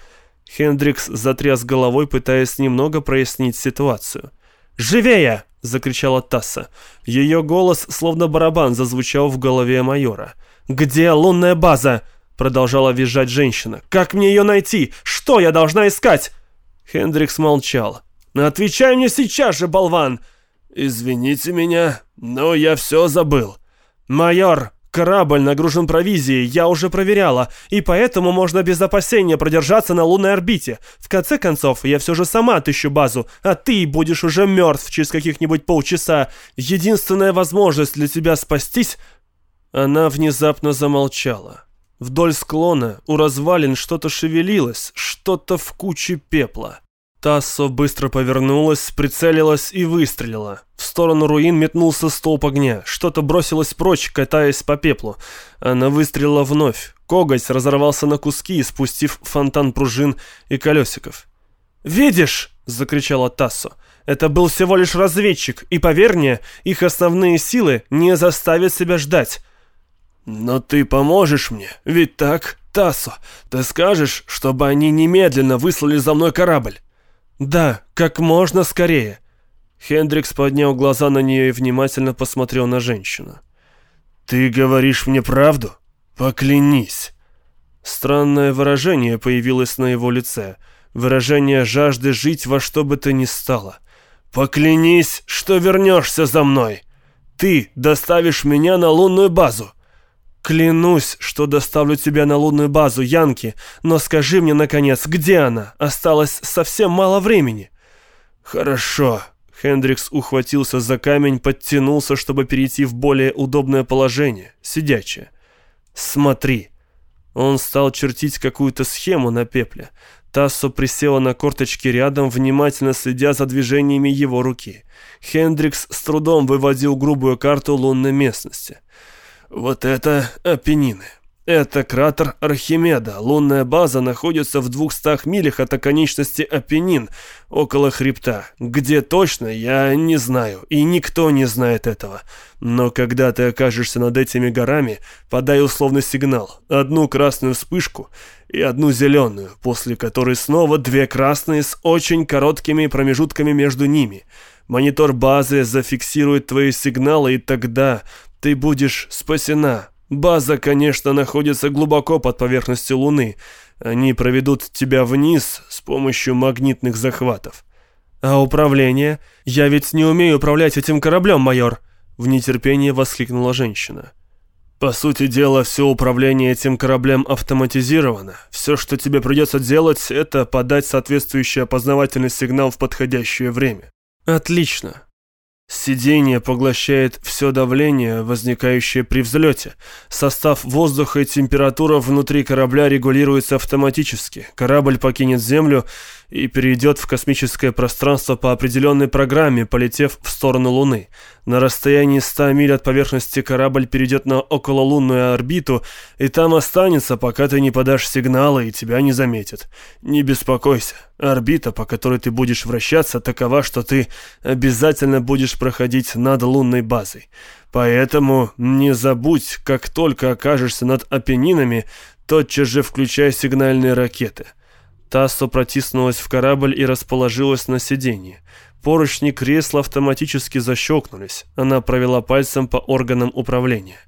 Хендрикс затряс головой, пытаясь немного прояснить ситуацию. «Живее!» — закричала Тасса. Ее голос, словно барабан, зазвучал в голове майора. «Где лунная база?» — продолжала визжать женщина. «Как мне ее найти? Что я должна искать?» Хендрикс молчал. «Отвечай мне сейчас же, болван!» «Извините меня, но я все забыл». «Майор, корабль нагружен провизией, я уже проверяла, и поэтому можно без опасения продержаться на лунной орбите. В конце концов, я все же сама отыщу базу, а ты будешь уже мертв через каких-нибудь полчаса. Единственная возможность для тебя спастись...» Она внезапно замолчала. Вдоль склона у развалин что-то шевелилось, что-то в куче пепла. Тассо быстро повернулась, прицелилась и выстрелила. В сторону руин метнулся столб огня. Что-то бросилось прочь, катаясь по пеплу. Она выстрелила вновь. Коготь разорвался на куски, спустив фонтан пружин и колесиков. «Видишь?» — закричала Тассо. «Это был всего лишь разведчик, и, поверь мне, их основные силы не заставят себя ждать». «Но ты поможешь мне, ведь так, Тассо? Ты скажешь, чтобы они немедленно выслали за мной корабль?» «Да, как можно скорее». Хендрикс поднял глаза на нее и внимательно посмотрел на женщину. «Ты говоришь мне правду? Поклянись!» Странное выражение появилось на его лице. Выражение жажды жить во что бы то ни стало. «Поклянись, что вернешься за мной! Ты доставишь меня на лунную базу!» «Клянусь, что доставлю тебя на лунную базу, Янки, но скажи мне, наконец, где она? Осталось совсем мало времени». «Хорошо». Хендрикс ухватился за камень, подтянулся, чтобы перейти в более удобное положение, сидячее. «Смотри». Он стал чертить какую-то схему на пепле. Тассо присела на корточки рядом, внимательно следя за движениями его руки. Хендрикс с трудом выводил грубую карту лунной местности. Вот это Апеннины. Это кратер Архимеда. Лунная база находится в двухстах милях от оконечности Апеннин, около хребта. Где точно, я не знаю, и никто не знает этого. Но когда ты окажешься над этими горами, подай условный сигнал. Одну красную вспышку и одну зеленую, после которой снова две красные с очень короткими промежутками между ними. Монитор базы зафиксирует твои сигналы, и тогда ты будешь спасена. База, конечно, находится глубоко под поверхностью Луны. Они проведут тебя вниз с помощью магнитных захватов. А управление? Я ведь не умею управлять этим кораблем, майор. В нетерпении воскликнула женщина. По сути дела, все управление этим кораблем автоматизировано. Все, что тебе придется делать, это подать соответствующий опознавательный сигнал в подходящее время. Отлично. Сиденье поглощает все давление, возникающее при взлете. Состав воздуха и температура внутри корабля регулируется автоматически. Корабль покинет Землю и перейдет в космическое пространство по определенной программе, полетев в сторону Луны. На расстоянии 100 миль от поверхности корабль перейдет на окололунную орбиту и там останется, пока ты не подашь сигнала и тебя не заметят. Не беспокойся, орбита, по которой ты будешь вращаться, такова, что ты обязательно будешь проходить над лунной базой. Поэтому не забудь, как только окажешься над Апеннинами, тотчас же включай сигнальные ракеты. Тассо протиснулась в корабль и расположилась на сиденье. Поручни кресла автоматически защелкнулись. Она провела пальцем по органам управления.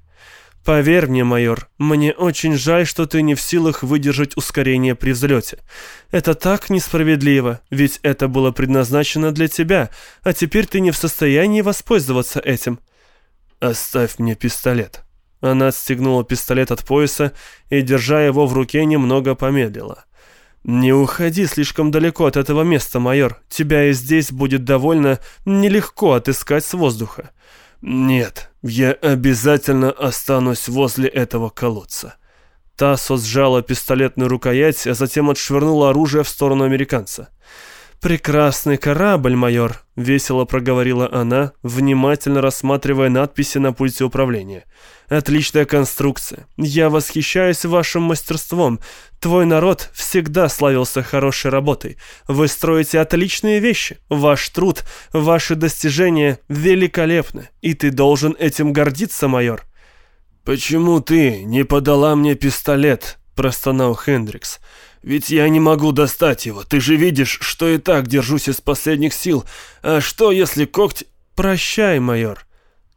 «Поверь мне, майор, мне очень жаль, что ты не в силах выдержать ускорение при взлете. Это так несправедливо, ведь это было предназначено для тебя, а теперь ты не в состоянии воспользоваться этим». «Оставь мне пистолет». Она отстегнула пистолет от пояса и, держа его в руке, немного помедлила. «Не уходи слишком далеко от этого места, майор. Тебя и здесь будет довольно нелегко отыскать с воздуха». «Нет, я обязательно останусь возле этого колодца». Тассо сжала пистолетную рукоять, а затем отшвырнула оружие в сторону американца. «Прекрасный корабль, майор», — весело проговорила она, внимательно рассматривая надписи на пульте управления. «Отличная конструкция. Я восхищаюсь вашим мастерством. Твой народ всегда славился хорошей работой. Вы строите отличные вещи. Ваш труд, ваши достижения великолепны. И ты должен этим гордиться, майор». «Почему ты не подала мне пистолет?» – простонал Хендрикс. Ведь я не могу достать его. Ты же видишь, что и так держусь из последних сил. А что, если когти...» «Прощай, майор».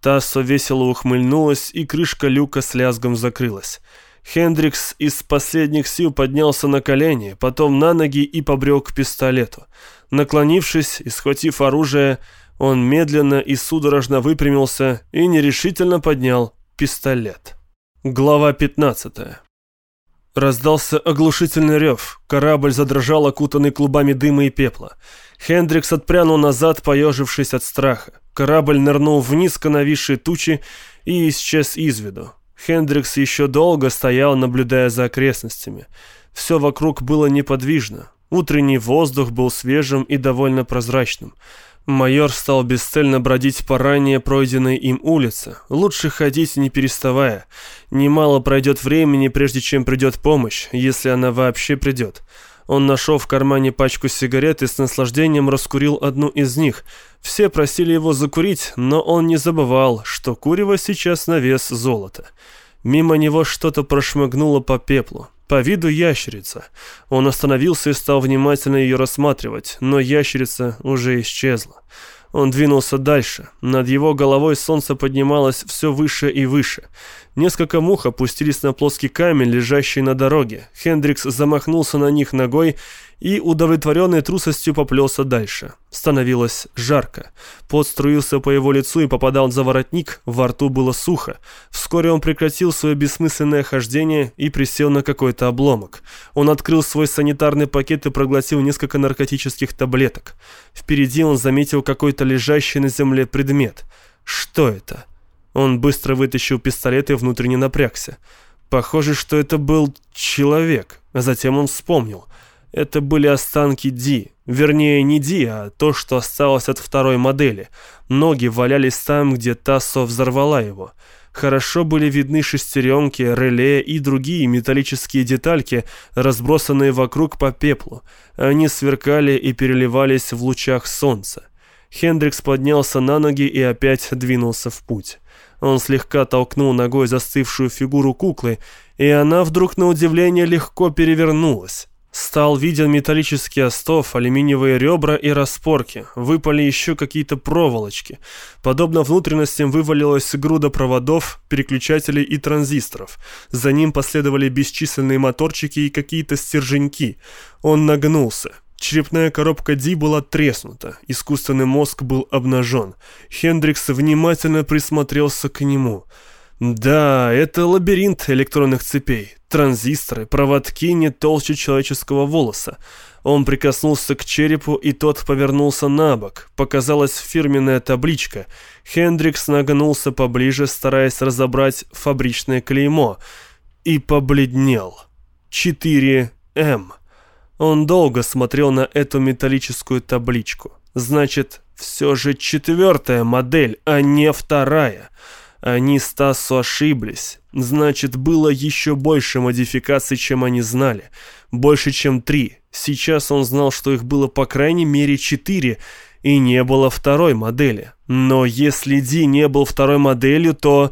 Тассо весело ухмыльнулась, и крышка люка с лязгом закрылась. Хендрикс из последних сил поднялся на колени, потом на ноги и побрел к пистолету. Наклонившись и схватив оружие, он медленно и судорожно выпрямился и нерешительно поднял пистолет. Глава 15 Раздался оглушительный рев. Корабль задрожал, окутанный клубами дыма и пепла. Хендрикс отпрянул назад, поежившись от страха. Корабль нырнул вниз к нависшей тучи и исчез из виду. Хендрикс еще долго стоял, наблюдая за окрестностями. Все вокруг было неподвижно. Утренний воздух был свежим и довольно прозрачным. Майор стал бесцельно бродить по ранее пройденной им улице. Лучше ходить не переставая. Немало пройдет времени, прежде чем придет помощь, если она вообще придет. Он нашел в кармане пачку сигарет и с наслаждением раскурил одну из них. Все просили его закурить, но он не забывал, что курево сейчас на вес золота. Мимо него что-то прошмыгнуло по пеплу. По виду ящерица. Он остановился и стал внимательно ее рассматривать, но ящерица уже исчезла. Он двинулся дальше. Над его головой солнце поднималось все выше и выше. Несколько мух опустились на плоский камень, лежащий на дороге. Хендрикс замахнулся на них ногой и, удовлетворенный трусостью, поплелся дальше. Становилось жарко. Пот струился по его лицу и попадал за воротник, во рту было сухо. Вскоре он прекратил свое бессмысленное хождение и присел на какой-то обломок. Он открыл свой санитарный пакет и проглотил несколько наркотических таблеток. Впереди он заметил какой-то лежащий на земле предмет. Что это? Он быстро вытащил пистолет и внутренне напрягся. Похоже, что это был человек. А затем он вспомнил. Это были останки Ди. Вернее, не Ди, а то, что осталось от второй модели. Ноги валялись там, где Тассо взорвала его. Хорошо были видны шестеренки, реле и другие металлические детальки, разбросанные вокруг по пеплу. Они сверкали и переливались в лучах солнца. Хендрикс поднялся на ноги и опять двинулся в путь. Он слегка толкнул ногой застывшую фигуру куклы, и она вдруг на удивление легко перевернулась. Стал виден металлический остов, алюминиевые ребра и распорки. Выпали еще какие-то проволочки. Подобно внутренностям вывалилась груда проводов, переключателей и транзисторов. За ним последовали бесчисленные моторчики и какие-то стерженьки. Он нагнулся. Черепная коробка Ди была треснута, искусственный мозг был обнажен. Хендрикс внимательно присмотрелся к нему – да, это лабиринт электронных цепей. Транзисторы, проводки не толще человеческого волоса. Он прикоснулся к черепу, и тот повернулся на бок. Показалась фирменная табличка. Хендрикс нагнулся поближе, стараясь разобрать фабричное клеймо. И побледнел. 4М. Он долго смотрел на эту металлическую табличку. Значит, все же четвертая модель, а не вторая. Они с Тассо ошиблись. Значит, было еще больше модификаций, чем они знали. Больше, чем три. Сейчас он знал, что их было по крайней мере четыре, и не было второй модели. Но если Ди не был второй моделью, то...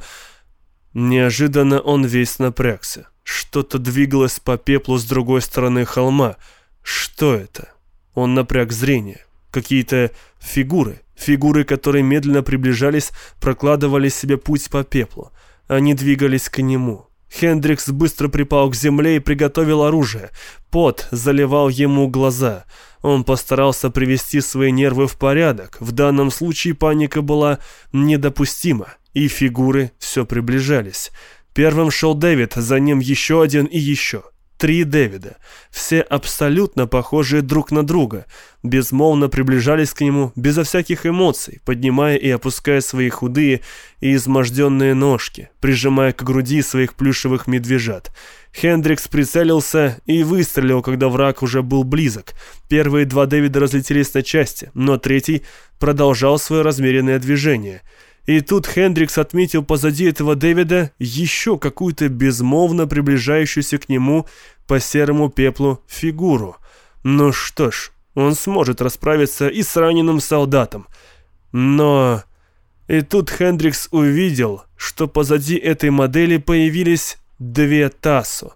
Неожиданно он весь напрягся. Что-то двигалось по пеплу с другой стороны холма. Что это? Он напряг зрение. Какие-то фигуры. Фигуры, которые медленно приближались, прокладывали себе путь по пеплу. Они двигались к нему. Хендрикс быстро припал к земле и приготовил оружие. Пот заливал ему глаза. Он постарался привести свои нервы в порядок. В данном случае паника была недопустима, и фигуры все приближались. Первым шел Дэвид, за ним еще один и еще три Дэвида, все абсолютно похожие друг на друга, безмолвно приближались к нему безо всяких эмоций, поднимая и опуская свои худые и изможденные ножки, прижимая к груди своих плюшевых медвежат. Хендрикс прицелился и выстрелил, когда враг уже был близок. Первые два Дэвида разлетелись на части, но третий продолжал свое размеренное движение — и тут Хендрикс отметил позади этого Дэвида еще какую-то безмолвно приближающуюся к нему по серому пеплу фигуру. Ну что ж, он сможет расправиться и с раненым солдатом. Но... И тут Хендрикс увидел, что позади этой модели появились две Тассо.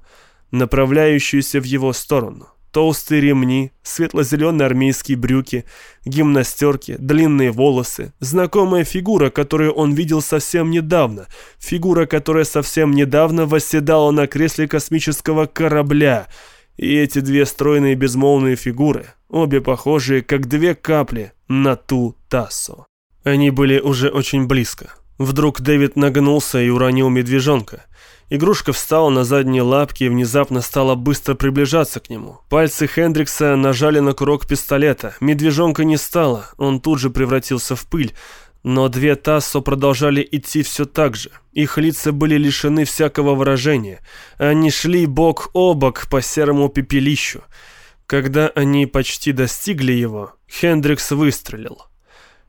направляющуюся в его сторону. Толстые ремни, светло-зеленые армейские брюки, гимнастерки, длинные волосы. Знакомая фигура, которую он видел совсем недавно. Фигура, которая совсем недавно восседала на кресле космического корабля. И эти две стройные безмолвные фигуры, обе похожие, как две капли на ту Тассо. Они были уже очень близко. Вдруг Дэвид нагнулся и уронил медвежонка. Игрушка встала на задние лапки и внезапно стала быстро приближаться к нему. Пальцы Хендрикса нажали на курок пистолета. Медвежонка не стало, он тут же превратился в пыль. Но две Тассо продолжали идти все так же. Их лица были лишены всякого выражения. Они шли бок о бок по серому пепелищу. Когда они почти достигли его, Хендрикс выстрелил.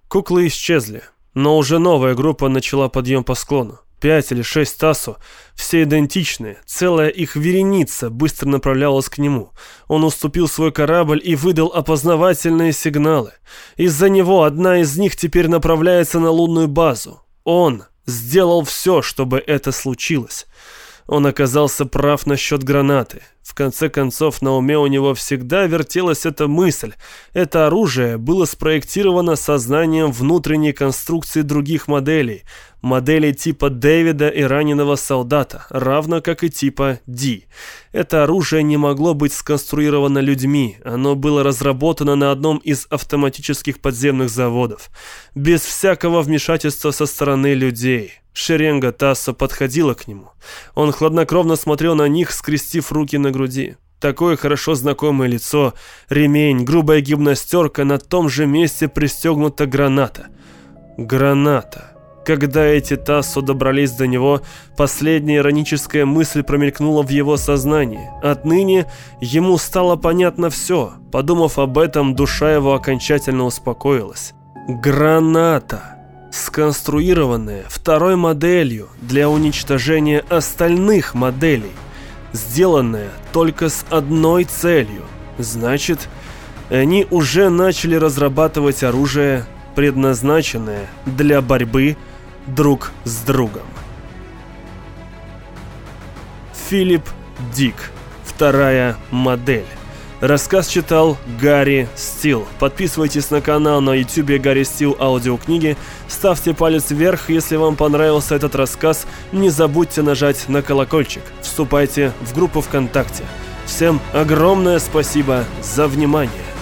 Куклы исчезли, но уже новая группа начала подъем по склону. Пять или шесть Тасу, все идентичные, целая их вереница быстро направлялась к нему. Он уступил свой корабль и выдал опознавательные сигналы. Из-за него одна из них теперь направляется на лунную базу. Он сделал все, чтобы это случилось. Он оказался прав насчет гранаты. В конце концов, на уме у него всегда вертелась эта мысль. Это оружие было спроектировано сознанием внутренней конструкции других моделей. Моделей типа Дэвида и раненого солдата, равно как и типа Ди. Это оружие не могло быть сконструировано людьми. Оно было разработано на одном из автоматических подземных заводов. Без всякого вмешательства со стороны людей. Шеренга Тасса подходила к нему. Он хладнокровно смотрел на них, скрестив руки на груди. Такое хорошо знакомое лицо, ремень, грубая гимнастерка, на том же месте пристегнута граната. Граната. Когда эти Тассо добрались до него, последняя ироническая мысль промелькнула в его сознании. Отныне ему стало понятно все. Подумав об этом, душа его окончательно успокоилась. Граната сконструированная второй моделью для уничтожения остальных моделей, сделанная только с одной целью. Значит, они уже начали разрабатывать оружие, предназначенное для борьбы друг с другом. Филипп Дик. Вторая модель. Рассказ читал Гарри Стил. Подписывайтесь на канал на YouTube Гарри Стил аудиокниги. Ставьте палец вверх, если вам понравился этот рассказ. Не забудьте нажать на колокольчик. Вступайте в группу ВКонтакте. Всем огромное спасибо за внимание.